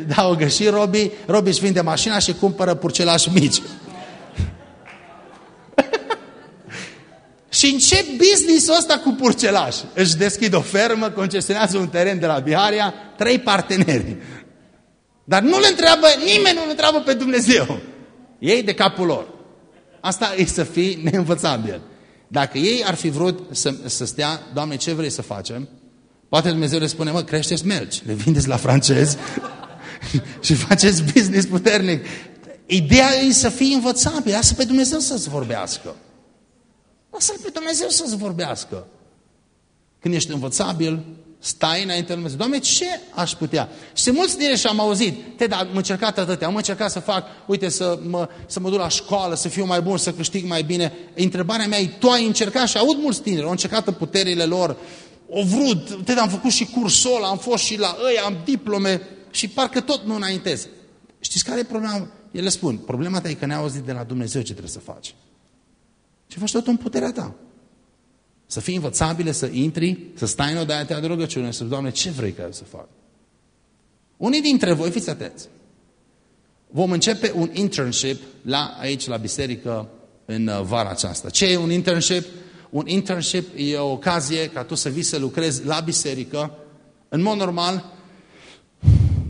adaugă și Robi, Robi își vinde mașina și cumpără purcelași mici. și încep business-ul ăsta cu purcelași. Își deschid o fermă, concesionează un teren de la Biharia, trei parteneri. Dar nu le întreabă, nimeni nu le întreabă pe Dumnezeu. Ei de capul lor. Asta e să fii neînvățabil. Dacă ei ar fi vrut să, să stea, Doamne, ce vrei să facem? Poate Dumnezeu le spune, mă, creșteți melci, le vindeți la francezi și faceți business puternic. Ideea e să fii învățabil, lasă pe Dumnezeu să-ți vorbească. Lasă-L pe Dumnezeu să-ți vorbească. Când ești învățabil, Stai înainte lui Dumnezeu. Doamne, ce aș putea? Și mulți dintre și am auzit, te, dar am încercat atâtea, am încercat să fac, uite, să mă, să mă duc la școală, să fiu mai bun, să câștig mai bine. Întrebarea mea e, tu ai încercat și aud mulți tineri, au încercat în puterile lor, au vrut, te, am făcut și cursul am fost și la ei, am diplome și parcă tot nu înaintez. Știți care e problema? Ele spun, problema ta e că ne-ai auzit de la Dumnezeu ce trebuie să faci. Și faci tot în puterea ta. Să fii învățabile, să intri, să stai în odaia ta de rugăciune, să Doamne, ce vrei ca eu să fac? Unii dintre voi, fiți atenți, vom începe un internship la, aici la biserică în uh, vara aceasta. Ce e un internship? Un internship e o ocazie ca tu să vii să lucrezi la biserică. În mod normal,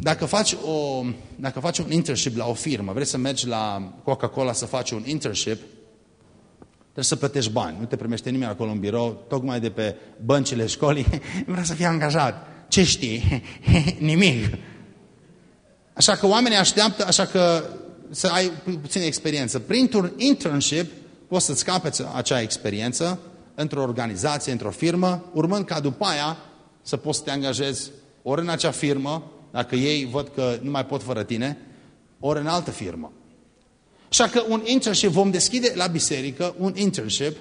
dacă faci, o, dacă faci un internship la o firmă, vrei să mergi la Coca-Cola să faci un internship, Trebuie să plătești bani. Nu te primește nimeni acolo în birou, tocmai de pe băncile școlii. Vrea să fie angajat. Ce știi? Nimic. Așa că oamenii așteaptă, așa că să ai puțină experiență. Printr-un internship poți să-ți capeți acea experiență într-o organizație, într-o firmă, urmând ca după aia să poți să te angajezi ori în acea firmă, dacă ei văd că nu mai pot fără tine, ori în altă firmă. Așa că un internship, vom deschide la biserică un internship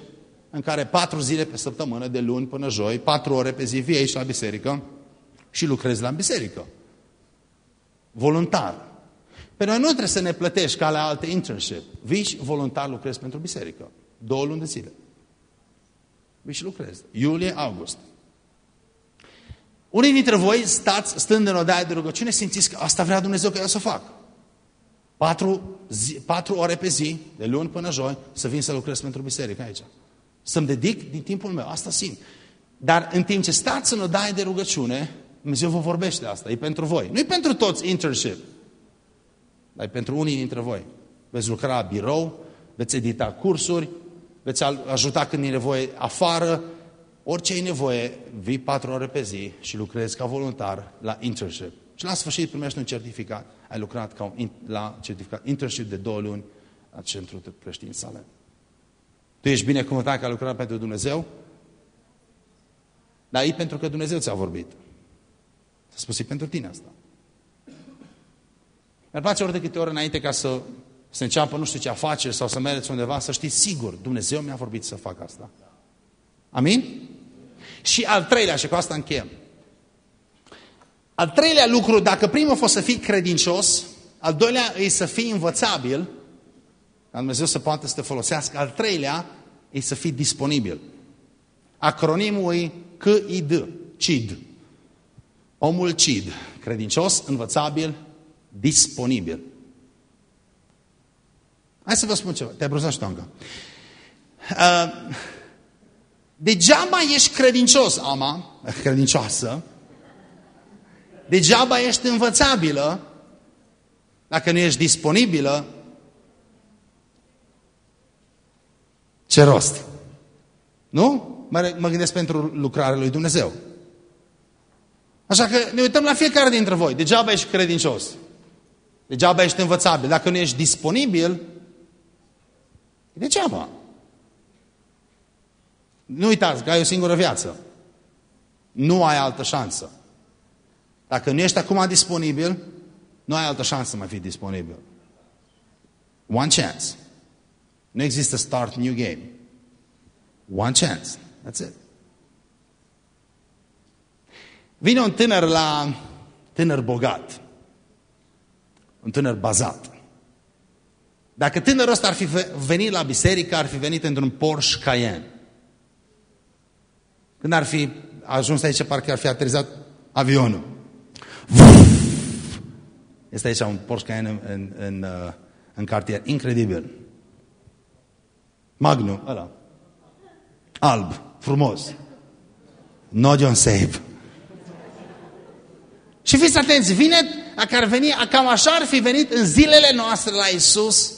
în care patru zile pe săptămână, de luni până joi, patru ore pe zi, vii aici la biserică și lucrezi la biserică. Voluntar. Pe noi nu trebuie să ne plătești ca la alte internship. Vii și voluntar lucrezi pentru biserică. Două luni de zile. Vii și lucrezi. Iulie, august. Unii dintre voi stați stând în odaia de rugăciune, simțiți că asta vrea Dumnezeu că eu să fac. Patru, zi, patru ore pe zi, de luni până joi, să vin să lucrez pentru biserică aici. Să-mi dedic din timpul meu, asta simt. Dar în timp ce stați în odaie de rugăciune, Dumnezeu vă vorbește asta, e pentru voi. Nu e pentru toți internship, dar e pentru unii dintre voi. Veți lucra la birou, veți edita cursuri, veți ajuta când e nevoie afară, orice e nevoie, vii patru ore pe zi și lucrezi ca voluntar la internship. Și la sfârșit primești un certificat. Ai lucrat ca un, la certificat internship de două luni la Centrul de Creștin Salem. Tu ești binecuvântat că ai lucrat pentru Dumnezeu? Dar e pentru că Dumnezeu ți-a vorbit. Să spus, pentru tine asta. Mi-ar place ori de câte ori înainte ca să se înceapă nu știu ce afaceri sau să mergeți undeva, să știți sigur, Dumnezeu mi-a vorbit să fac asta. Amin? Și al treilea, și cu asta încheiem. Al treilea lucru, dacă primul a fost să fii credincios, al doilea e să fii învățabil, ca Dumnezeu să poată să te folosească, al treilea e să fii disponibil. Acronimul e CID, CID. Omul CID, credincios, învățabil, disponibil. Hai să vă spun ceva. Te-ai bruzat și tu Uh, degeaba ești credincios, ama, credincioasă, Degeaba ești învățabilă dacă nu ești disponibilă. Ce rost? Nu? Mă, mă gândesc pentru lucrarea lui Dumnezeu. Așa că ne uităm la fiecare dintre voi. Degeaba ești credincios. Degeaba ești învățabil. Dacă nu ești disponibil, e degeaba. Nu uitați că ai o singură viață. Nu ai altă șansă. Dacă nu ești acum disponibil, nu ai altă șansă să mai fii disponibil. One chance. Nu există start new game. One chance. That's it. Vine un tânăr la tânăr bogat. Un tânăr bazat. Dacă tânărul ăsta ar fi venit la biserică, ar fi venit într-un Porsche Cayenne. Când ar fi ajuns aici, parcă ar fi aterizat avionul. Este aici un Porsche Cayenne în, în, în, uh, în cartier. Incredibil. Magnum, ăla. Alb, frumos. No John Save. Și fiți atenți, vine, dacă ar veni, cam așa ar fi venit în zilele noastre la Isus,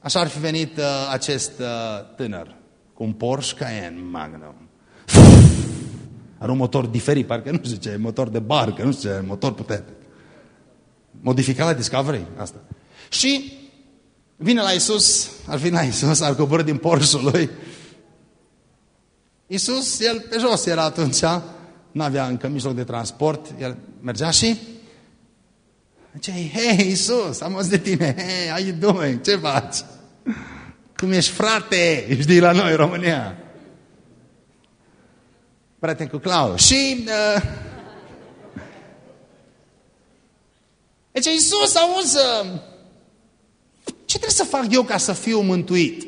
așa ar fi venit uh, acest uh, tânăr cu un Porsche Cayenne Magnum. Are un motor diferit, parcă nu știu ce, motor de barcă, nu știu ce, motor puternic. Modificat la Discovery, asta. Și vine la Isus, ar fi la Isus, ar coboră din porșul lui. Isus, el pe jos era atunci, nu avea încă mijloc de transport, el mergea și zicea, hei, Iisus, am auzit de tine, hei, how you doing? Ce faci? Cum ești, frate? Știi, la noi, România. Prieten cu Clau. Și... Uh, deci, Iisus, auzi, uh, ce trebuie să fac eu ca să fiu mântuit?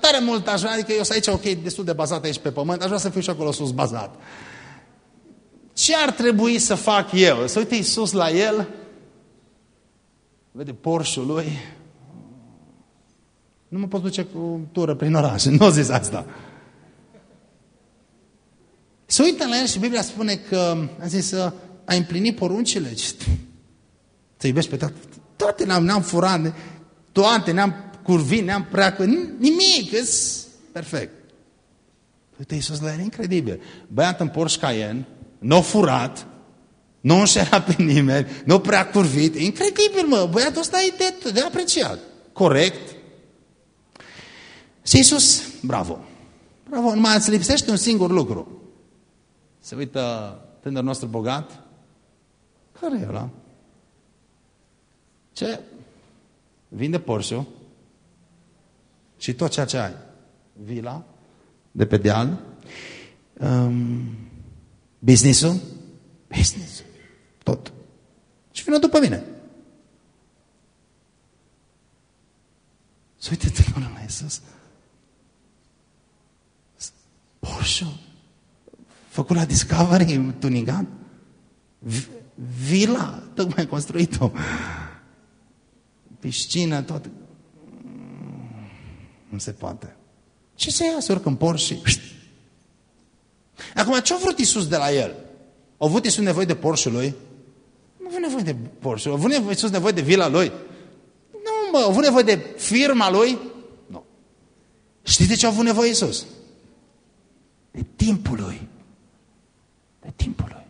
Tare mult aș vrea, adică eu sunt aici, ok, destul de bazat aici pe pământ, aș vrea să fiu și acolo sus bazat. Ce ar trebui să fac eu? Să uite Iisus la el, vede porșul lui, nu mă pot duce cu tură prin oraș, nu zis asta. Se uită la el și Biblia spune că, a zis, a împlinit poruncile. Să iubești pe tată. Toate ne-am ne furat, toate ne-am curvit, ne-am preacă, nimic, e perfect. Uite, Iisus la el, incredibil. Băiat în Porsche Cayenne, nu furat, nu înșela pe nimeni, nu prea curvit. Incredibil, mă, băiatul ăsta e de, de apreciat. Corect. Și Iisus, bravo. Bravo, numai îți lipsește un singur lucru. Se uită tânărul nostru bogat. Care e ăla? Ce? Vinde Porsche și tot ceea ce ai. Vila de pe deal, um, business-ul, business tot. Și vină după mine. Să uite tânărul la Iisus. Porsche făcut la Discovery, tuningat. Vila, tocmai construit-o. Piscină, tot. Nu se poate. Ce să ia să urcă în Porsche? Acum, ce a vrut Iisus de la el? A avut Iisus nevoie de Porsche lui? Nu a avut nevoie de Porsche. A avut Iisus nevoie de vila lui? Nu, mă, a avut nevoie de firma lui? Nu. Știți de ce a avut nevoie Iisus? De timpul lui. De timpul lui.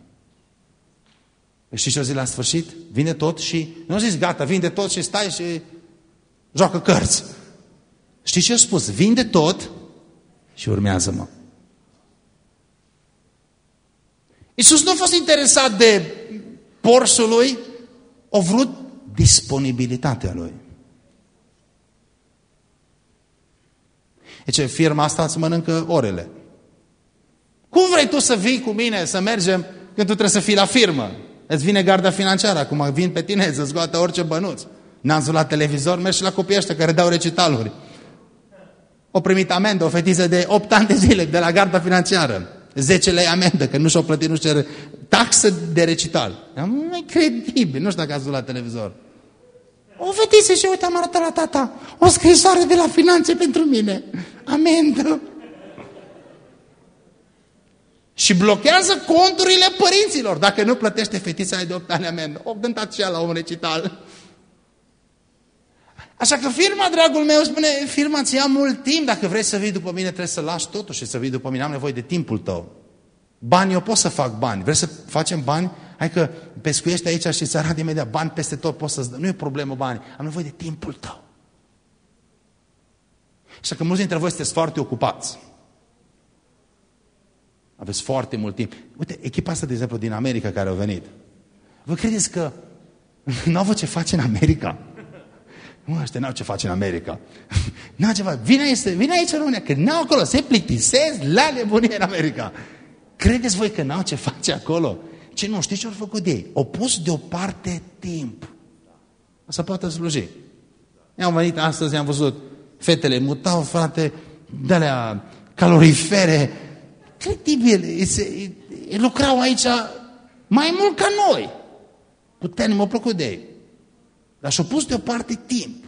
Păi știți ce o zi la sfârșit? Vine tot și... Nu zis gata, vinde tot și stai și joacă cărți. Știți ce a spus? Vinde tot și urmează-mă. Iisus nu a fost interesat de porsul lui, a vrut disponibilitatea lui. Deci firma asta îți mănâncă orele. Cum vrei tu să vii cu mine, să mergem, când tu trebuie să fii la firmă? Îți vine garda financiară, acum vin pe tine să scoată orice bănuț. N-am la televizor, mergi și la copiii ăștia care dau recitaluri. O primit amendă, o fetiță de 8 ani de zile de la garda financiară. 10 lei amendă, că nu și-au plătit, nu știu, taxă de recital. Incredibil, nu știu dacă ați la televizor. O fetiță și uite, am arătat la tata, o scrisoare de la finanțe pentru mine. Amendă. Și blochează conturile părinților. Dacă nu plătește fetița aia de 8 ani amendă. O gândat și ea la un recital. Așa că firma, dragul meu, spune, firma ți ia mult timp. Dacă vrei să vii după mine, trebuie să lași totul și să vii după mine. Am nevoie de timpul tău. Bani, eu pot să fac bani. Vrei să facem bani? Hai că pescuiești aici și îți arată imediat bani peste tot, poți să Nu e problemă bani. Am nevoie de timpul tău. Așa că mulți dintre voi sunteți foarte ocupați. Aveți foarte mult timp. Uite, echipa asta, de exemplu, din America care au venit. Vă credeți că nu au avut ce face în America? Nu, ăștia n-au ce face în America. N-au ceva. Vine aici, vine aici în România, că n-au acolo, se plictisesc la nebunie în America. Credeți voi că n-au ce face acolo? Ce nu, știți ce au făcut de ei? Au pus deoparte timp. Să poată sluji. I-am venit astăzi, am văzut fetele mutau, frate, de-alea calorifere, Credibil, se, lucrau aici mai mult ca noi. Puternic, m-a plăcut de ei. Dar și-au pus deoparte timp.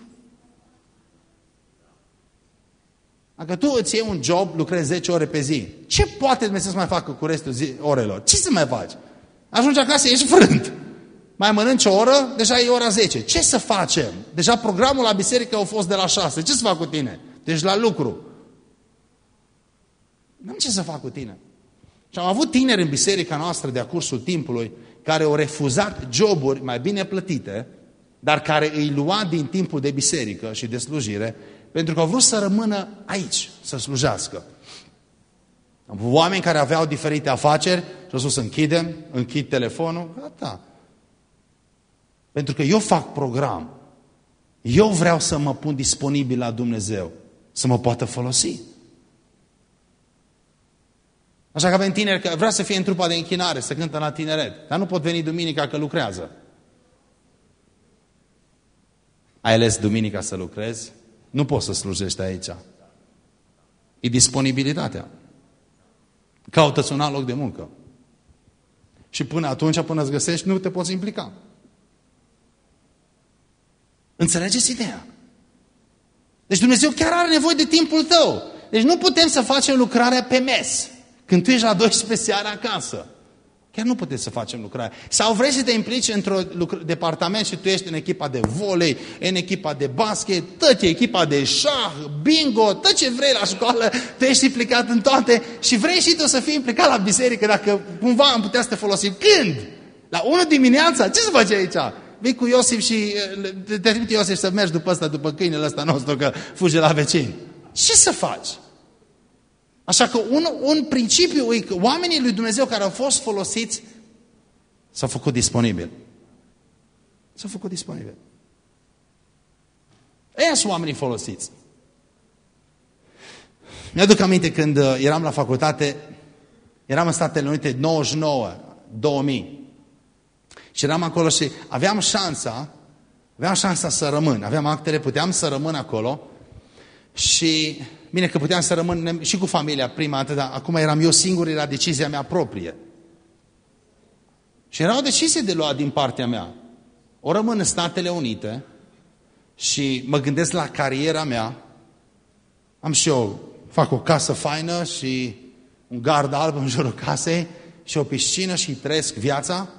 Dacă tu îți iei un job, lucrezi 10 ore pe zi, ce poate Dumnezeu să mai facă cu restul zi, orelor? Ce să mai faci? Ajungi acasă, ești frânt. Mai mănânci o oră, deja e ora 10. Ce să facem? Deja programul la biserică a fost de la 6. Ce să fac cu tine? Deci la lucru. Nu am ce să fac cu tine. Și am avut tineri în biserica noastră de-a cursul timpului care au refuzat joburi mai bine plătite, dar care îi lua din timpul de biserică și de slujire, pentru că au vrut să rămână aici, să slujească. Oameni care aveau diferite afaceri și au spus să închidem, închid telefonul, gata. Pentru că eu fac program. Eu vreau să mă pun disponibil la Dumnezeu, să mă poată folosi. Așa că avem tineri că vrea să fie în trupa de închinare, să cântă la tineret, dar nu pot veni duminica că lucrează. Ai ales duminica să lucrezi? Nu poți să slujești aici. E disponibilitatea. Caută-ți un alt loc de muncă. Și până atunci, până îți găsești, nu te poți implica. Înțelegeți ideea? Deci Dumnezeu chiar are nevoie de timpul tău. Deci nu putem să facem lucrarea pe mes. Când tu ești la 12 seara acasă. Chiar nu puteți să facem lucrarea. Sau vrei să te implici într-un departament și tu ești în echipa de volei, în echipa de basket, tot echipa de șah, bingo, tot ce vrei la școală, tu ești implicat în toate și vrei și tu să fii implicat la biserică dacă cumva am putea să te folosim. Când? La 1 dimineața? Ce să faci aici? Vii cu Iosif și te trimite Iosif să mergi după ăsta, după câinele ăsta nostru, că fuge la vecini. Ce să faci? Așa că un, un principiu e că oamenii lui Dumnezeu care au fost folosiți s-au făcut disponibil. S-au făcut disponibil. Ei sunt oamenii folosiți. Mi-aduc aminte când uh, eram la facultate, eram în Statele Unite 99, 2000. Și eram acolo și aveam șansa, aveam șansa să rămân. Aveam actele, puteam să rămân acolo și Bine că puteam să rămân și cu familia prima dată, dar acum eram eu singur, era decizia mea proprie. Și era o decizie de luat din partea mea. O rămân în Statele Unite și mă gândesc la cariera mea. Am și eu, fac o casă faină și un gard alb în jurul casei și o piscină și trăiesc viața.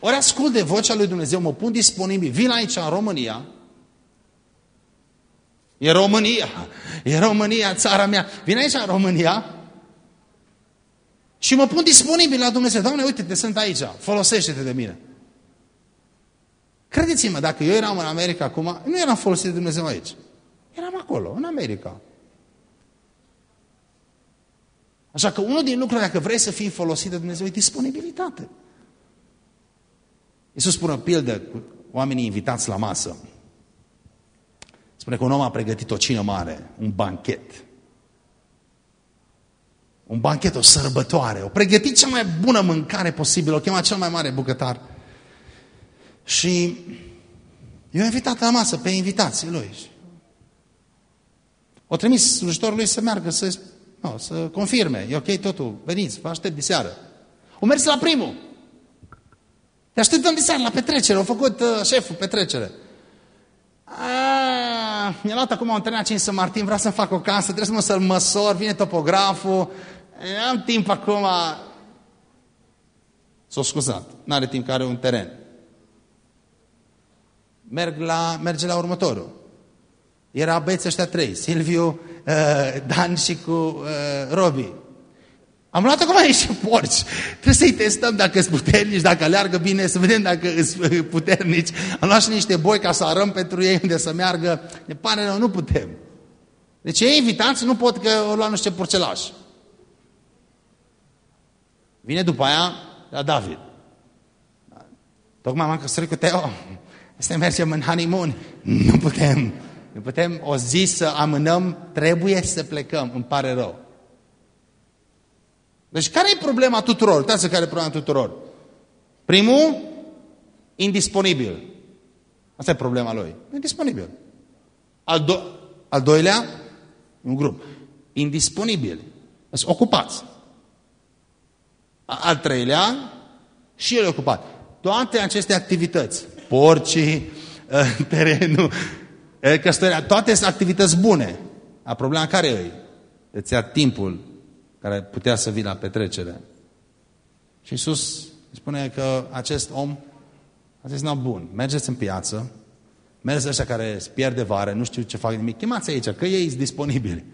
Ori ascult de vocea lui Dumnezeu, mă pun disponibil, vin aici în România E România. E România, țara mea. Vin aici în România și mă pun disponibil la Dumnezeu. Doamne, uite-te, sunt aici. Folosește-te de mine. Credeți-mă, dacă eu eram în America acum, nu eram folosit de Dumnezeu aici. Eram acolo, în America. Așa că unul din lucruri, dacă vrei să fii folosit de Dumnezeu, e disponibilitate. Iisus spune o pildă cu oamenii invitați la masă. Spune că un om a pregătit o cină mare, un banchet. Un banchet, o sărbătoare. O pregătit cea mai bună mâncare posibilă. O chema cel mai mare bucătar. Și eu invitat la masă pe invitații lui. O trimis slujitorului să meargă, să, no, să confirme. E ok totul, veniți, vă aștept de seară. O mers la primul. Te așteptăm de seară la petrecere. Au făcut uh, șeful petrecere. Mi-a luat acum un tren la 5 San Martin, vreau să fac o casă, trebuie să mă să-l măsor, vine topograful, am timp acum. S-a scuzat, n-are timp că are un teren. Merg la, merge la următorul. Era băieți ăștia trei, Silviu, uh, Dan și cu uh, Robi. Am luat acum niște porci. Trebuie să-i testăm dacă sunt puternici, dacă aleargă bine, să vedem dacă sunt puternici. Am luat și niște boi ca să arăm pentru ei unde să meargă. Ne pare rău, nu putem. Deci ei invitați nu pot că o lua nu știu ce porcelaș. Vine după aia la David. Tocmai m-am căsătorit cu Teo. Să mergem în honeymoon. Nu putem. Nu putem o zi să amânăm. Trebuie să plecăm. Îmi pare rău. Deci care e problema tuturor? Uitați care e problema tuturor. Primul, indisponibil. Asta e problema lui. Indisponibil. Al, do al doilea, un grup. Indisponibil. Sunt ocupați. Al treilea, și el e ocupat. Toate aceste activități, porcii, ă, terenul, ă, căsătoria, toate sunt activități bune. A problema care e? Îți ia timpul care putea să vină la petrecere. Și Iisus spune că acest om a zis, nu, bun, mergeți în piață, mergeți ăștia care îți pierde vară, nu știu ce fac nimic, chemați aici, că ei sunt disponibili.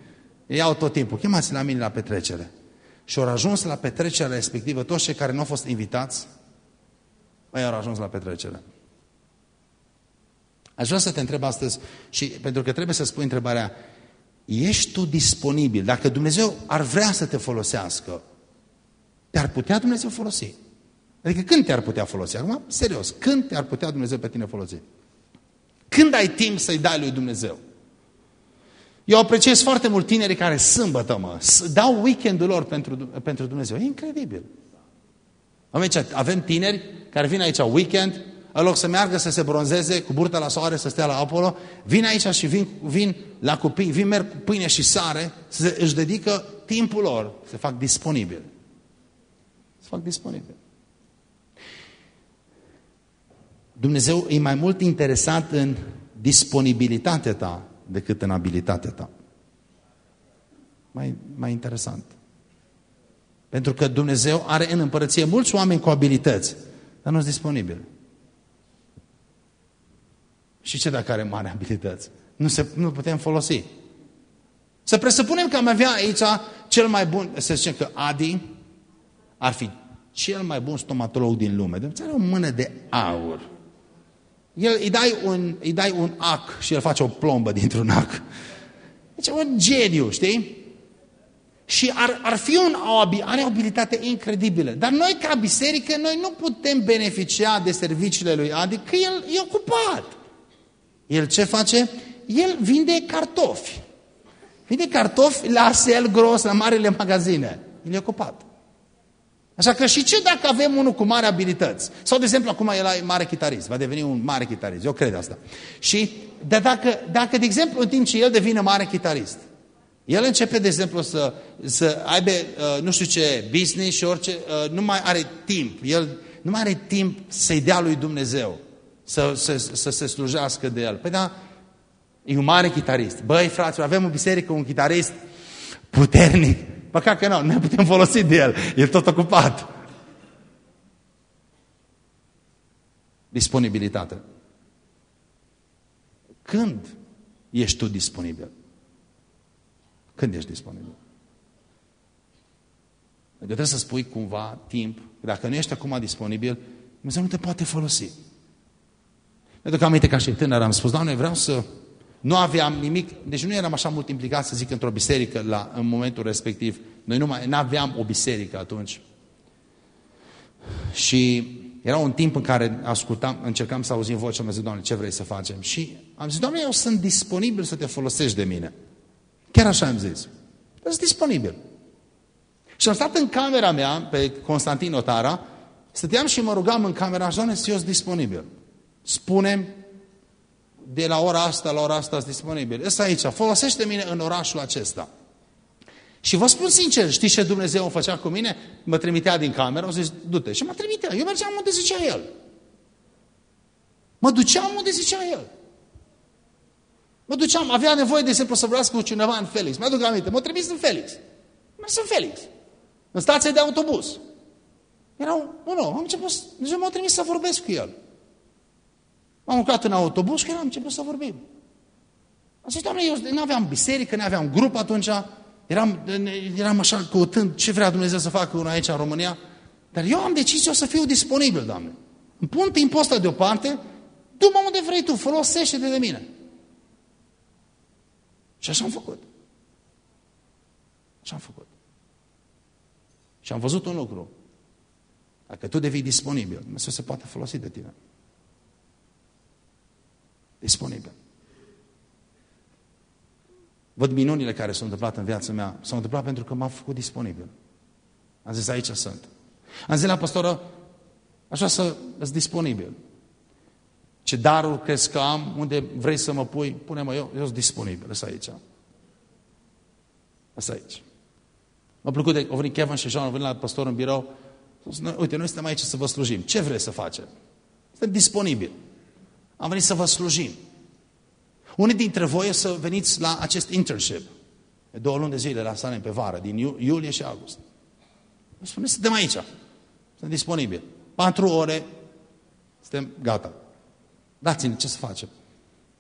Ei au tot timpul, chemați la mine la petrecere. Și au ajuns la petrecerea respectivă, toți cei care nu au fost invitați, mai au ajuns la petrecere. Aș vrea să te întreb astăzi, și pentru că trebuie să spui întrebarea, Ești tu disponibil? Dacă Dumnezeu ar vrea să te folosească, te-ar putea Dumnezeu folosi. Adică când te-ar putea folosi? Acum, serios, când te-ar putea Dumnezeu pe tine folosi? Când ai timp să-i dai lui Dumnezeu? Eu apreciez foarte mult tinerii care sâmbătă, mă, dau weekendul lor pentru, pentru Dumnezeu. E incredibil. Avem tineri care vin aici weekend, în loc să meargă să se bronzeze cu burta la soare, să stea la Apollo, vin aici și vin, vin la copii, vin, merg cu pâine și sare, să își dedică timpul lor, să fac disponibil. Să fac disponibil. Dumnezeu e mai mult interesat în disponibilitatea ta decât în abilitatea ta. Mai, mai interesant. Pentru că Dumnezeu are în împărăție mulți oameni cu abilități, dar nu sunt disponibili. Și ce dacă are mari abilități? Nu, se, nu putem folosi. Să presupunem că am avea aici cel mai bun, să zicem că Adi ar fi cel mai bun stomatolog din lume. Deci are o mână de aur. El, îi, dai un, îi dai un ac și el face o plombă dintr-un ac. Deci un geniu, știi? Și ar, ar fi un, are o abilitate incredibilă. Dar noi, ca biserică, noi nu putem beneficia de serviciile lui Adi, că el e ocupat. El ce face? El vinde cartofi. Vinde cartofi la sel gros, la marile magazine. El e ocupat. Așa că și ce dacă avem unul cu mari abilități? Sau, de exemplu, acum el e mare chitarist, va deveni un mare chitarist, eu cred asta. Și de dacă, dacă, de exemplu, în timp ce el devine mare chitarist, el începe, de exemplu, să, să aibă, uh, nu știu ce, business și orice, uh, nu mai are timp. El nu mai are timp să-i dea lui Dumnezeu, să, să, să se slujească de el. Păi da, e un mare chitarist. Băi, fraților, avem în biserică un chitarist puternic. Păcat că nu, ne putem folosi de el. E tot ocupat. Disponibilitate. Când ești tu disponibil? Când ești disponibil? Adică trebuie să spui cumva timp. Dacă nu ești acum disponibil, Dumnezeu nu te poate folosi. Pentru că aminte ca și tânăr am spus, Doamne, vreau să nu aveam nimic, deci nu eram așa mult implicat, să zic, într-o biserică la, în momentul respectiv. Noi nu mai, aveam o biserică atunci. Și era un timp în care ascultam, încercam să auzim vocea, am zis, Doamne, ce vrei să facem? Și am zis, Doamne, eu sunt disponibil să te folosești de mine. Chiar așa am zis. Eu sunt disponibil. Și am stat în camera mea, pe Constantin Otara, stăteam și mă rugam în camera, Doamne, eu sunt disponibil. Spunem de la ora asta la ora asta sunt disponibil. Ăsta aici, folosește mine în orașul acesta. Și vă spun sincer, știți ce Dumnezeu o făcea cu mine? Mă trimitea din cameră, o zis, du-te. Și mă trimitea. Eu mergeam unde zicea El. Mă duceam unde zicea El. Mă duceam, avea nevoie, de exemplu, să vorbească cu cineva în Felix. Mă aduc aminte, mă trimis în Felix. Mers în Felix. În stație de autobuz. Era un, nu, am început, Dumnezeu m-a trimis să vorbesc cu el. M-am urcat în autobuz și am început să vorbim. Am zis, doamne, eu nu aveam biserică, nu aveam grup atunci, eram, eram așa căutând ce vrea Dumnezeu să facă unul aici în România, dar eu am decis eu să fiu disponibil, Doamne. Îmi pun timpul ăsta deoparte, du-mă unde vrei tu, folosește-te de mine. Și așa am făcut. Așa am făcut. Și am văzut un lucru. Dacă tu devii disponibil, Dumnezeu se poate folosi de tine disponibil. Văd minunile care s-au întâmplat în viața mea. S-au întâmplat pentru că m-am făcut disponibil. Am zis, aici sunt. Am zis la pastoră, așa să sunt disponibil. Ce darul crezi că am, unde vrei să mă pui, pune-mă eu, eu sunt disponibil, ăsta aici. Asta aici. M-a plăcut de, au venit Kevin și Jean, au venit la pastor în birou, uite, noi suntem aici să vă slujim. Ce vreți să facem? Suntem disponibili. Am venit să vă slujim. Unii dintre voi o să veniți la acest internship. De două luni de zile la Salem pe vară, din iulie și august. Vă spune, suntem aici. Suntem disponibili. Patru ore, suntem gata. Dați-ne ce să facem.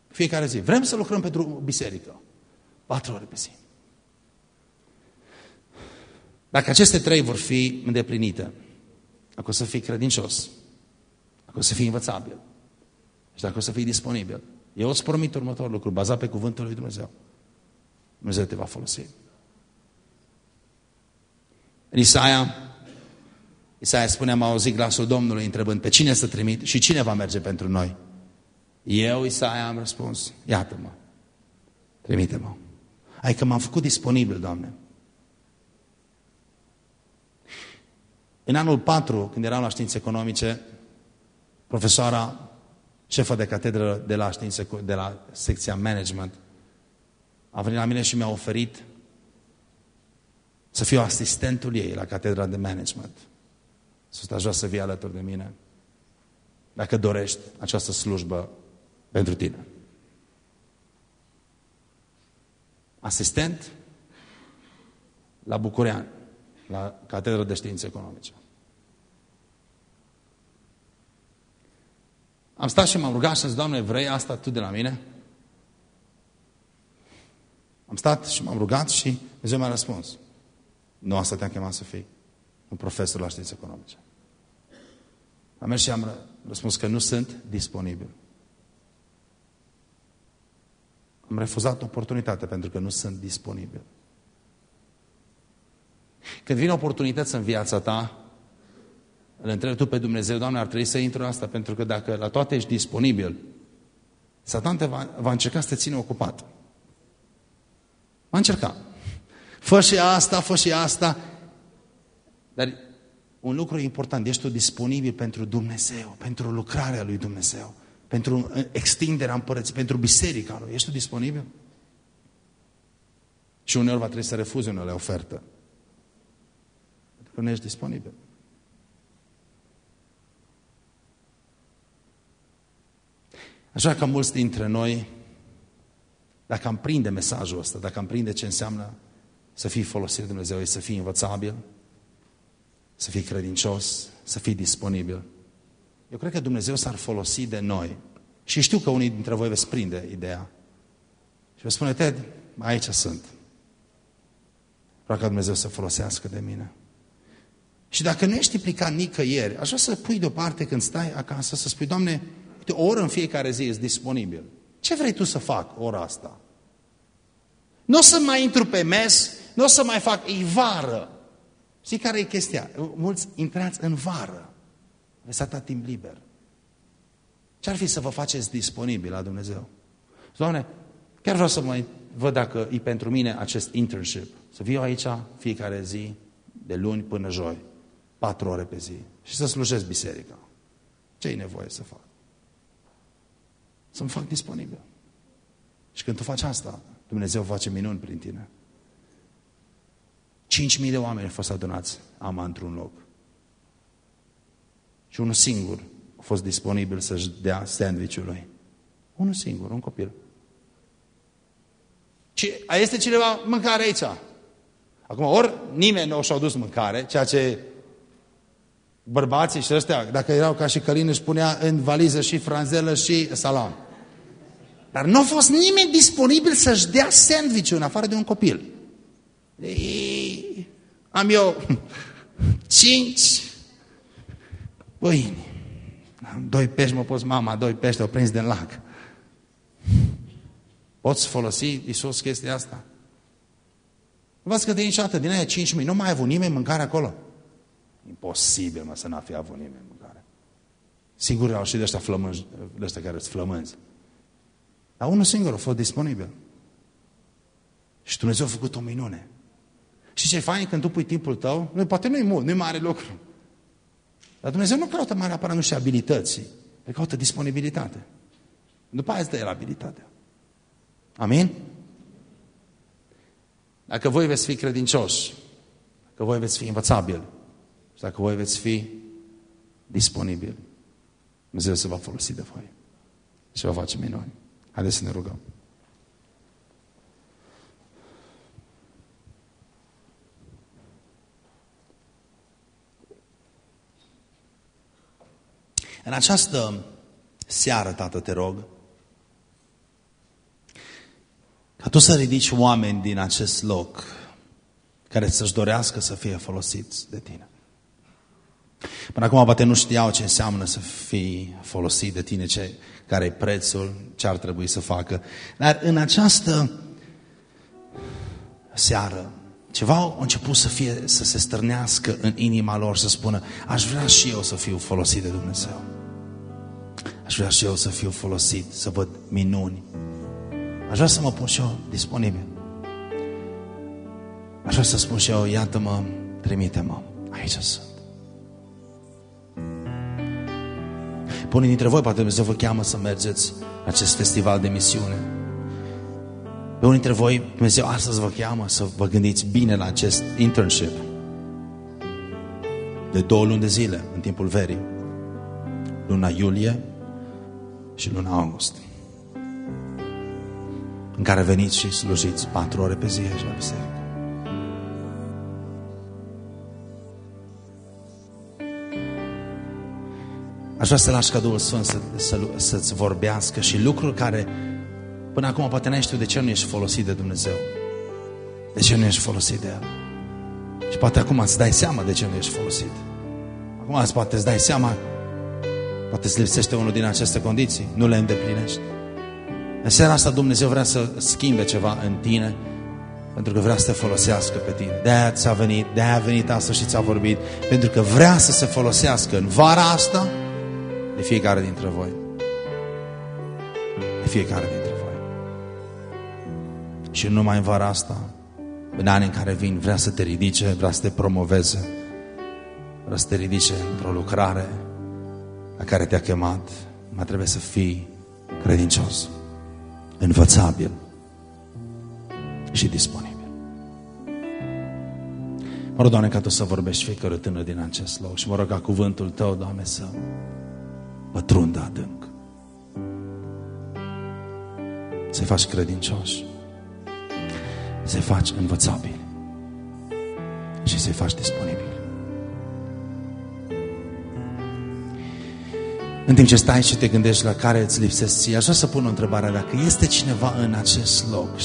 Fiecare zi. Vrem să lucrăm pentru biserică. Patru ore pe zi. Dacă aceste trei vor fi îndeplinite, dacă o să fii credincios, dacă o să fii învățabil, și dacă o să fii disponibil. Eu îți promit următorul lucru, bazat pe cuvântul lui Dumnezeu. Dumnezeu te va folosi. În Isaia, Isaia spune, am auzit glasul Domnului întrebând, pe cine să trimit și cine va merge pentru noi? Eu, Isaia, am răspuns, iată-mă, trimite-mă. Adică m-am făcut disponibil, Doamne. În anul 4, când eram la științe economice, profesoara, șefa de catedră de la, științe, de la secția management, a venit la mine și mi-a oferit să fiu asistentul ei la catedra de management. Să aș vrea să vii alături de mine. Dacă dorești această slujbă pentru tine. Asistent la Bucurean, la Catedra de Științe Economice. Am stat și m-am rugat și am zis, Doamne, vrei asta tu de la mine? Am stat și m-am rugat și Dumnezeu mi-a răspuns. Nu asta te-am chemat să fii un profesor la științe economice. Am mers și am răspuns că nu sunt disponibil. Am refuzat oportunitatea pentru că nu sunt disponibil. Când vin oportunități în viața ta, îl întrebi tu pe Dumnezeu, Doamne, ar trebui să intru în asta, pentru că dacă la toate ești disponibil, Satan te va, va încerca să te ține ocupat. Va încerca. Fă și asta, fă și asta. Dar un lucru important, ești tu disponibil pentru Dumnezeu, pentru lucrarea lui Dumnezeu, pentru extinderea împărății, pentru biserica lui. Ești tu disponibil? Și uneori va trebui să refuzi unele ofertă. Pentru că nu ești disponibil. Așa că mulți dintre noi, dacă am prinde mesajul ăsta, dacă am prinde ce înseamnă să fii folosit de Dumnezeu, să fii învățabil, să fii credincios, să fii disponibil. Eu cred că Dumnezeu s-ar folosi de noi. Și știu că unii dintre voi veți prinde ideea. Și vă spune, Ted, aici sunt. Vreau ca Dumnezeu să folosească de mine. Și dacă nu ești implicat nicăieri, așa să pui deoparte când stai acasă, să spui, Doamne, uite, o oră în fiecare zi ești disponibil. Ce vrei tu să fac ora asta? Nu o să mai intru pe mes, nu o să mai fac, e vară. Știi care e chestia? Mulți intrați în vară. Veți atâta timp liber. Ce ar fi să vă faceți disponibil la Dumnezeu? Doamne, chiar vreau să mă văd dacă e pentru mine acest internship. Să viu aici fiecare zi, de luni până joi, patru ore pe zi și să slujesc biserica. Ce e nevoie să fac? Să-mi fac disponibil. Și când tu faci asta, Dumnezeu face minuni prin tine. 5.000 de oameni au fost adunați ama într-un loc. Și unul singur a fost disponibil să-și dea sandwich-ul lui. Unul singur, un copil. Și este cineva mâncare aici. Acum, ori nimeni nu și-a dus mâncare, ceea ce bărbații și ăștia, dacă erau ca și Călin, își punea în valiză și franzelă și salam. Dar nu a fost nimeni disponibil să-și dea sandwich în afară de un copil. Ei, am eu cinci pâini. Am doi pești, mă poți mama, doi pești, au prins din lac. Poți folosi, Iisus, chestia asta? V-ați că de niciodată, din aia 5.000, nu mai a avut nimeni mâncare acolo. Imposibil, mă, să n-a fi avut nimeni mâncare. Sigur, au și de ăștia, flămânzi, de ăștia care sunt flămânzi. Dar unul singur a fost disponibil. Și Dumnezeu a făcut o minune. Și ce fain când tu pui timpul tău, nu, poate nu e mult, nu e mare lucru. Dar Dumnezeu nu caută mare aparat, nu și abilității. El caută disponibilitate. După aia îți dă el abilitatea. Amin? Dacă voi veți fi credincioși, dacă voi veți fi învățabili și dacă voi veți fi disponibili, Dumnezeu se va folosi de voi și va face minuni. Haideți să ne rugăm. În această seară, Tată, te rog, ca Tu să ridici oameni din acest loc care să-și dorească să fie folosiți de Tine. Până acum poate nu știau ce înseamnă să fii folosit de Tine, ce, care e prețul, ce ar trebui să facă. Dar în această seară, ceva a început să, fie, să se stârnească în inima lor, să spună, aș vrea și eu să fiu folosit de Dumnezeu. Aș vrea și eu să fiu folosit, să văd minuni. Aș vrea să mă pun și eu disponibil. Aș vrea să spun și eu, iată-mă, trimite-mă, aici sunt. Pune dintre voi, poate Dumnezeu vă cheamă să mergeți la acest festival de misiune. Pe unii dintre voi, Dumnezeu astăzi vă cheamă să vă gândiți bine la acest internship de două luni de zile în timpul verii. Luna iulie și luna august. În care veniți și slujiți patru ore pe zi și la biserică. Aș vrea să lași ca Duhul Sfânt să, să, să-ți vorbească și lucruri care până acum poate n-ai știut de ce nu ești folosit de Dumnezeu. De ce nu ești folosit de El. Și poate acum îți dai seama de ce nu ești folosit. Acum îți poate îți dai seama, poate îți lipsește unul din aceste condiții, nu le îndeplinești. În seara asta Dumnezeu vrea să schimbe ceva în tine, pentru că vrea să te folosească pe tine. De-aia ți-a venit, de-aia a venit asta și ți-a vorbit, pentru că vrea să se folosească în vara asta, de fiecare dintre voi. De fiecare dintre voi. Și nu numai în vara asta, în anii în care vin, vrea să te ridice, vrea să te promoveze, vrea să te ridice într-o lucrare la care te-a chemat. Mai trebuie să fii credincios, învățabil și disponibil. Mă rog, Doamne, ca Tu să vorbești fiecare tânăr din acest loc și mă rog ca cuvântul Tău, Doamne, să pătrundă adânc. Să faci credincioși, să faci învățabili și să faci disponibili. În timp ce stai și te gândești la care îți lipsesc ție, aș vrea să pun o întrebare. Dacă este cineva în acest loc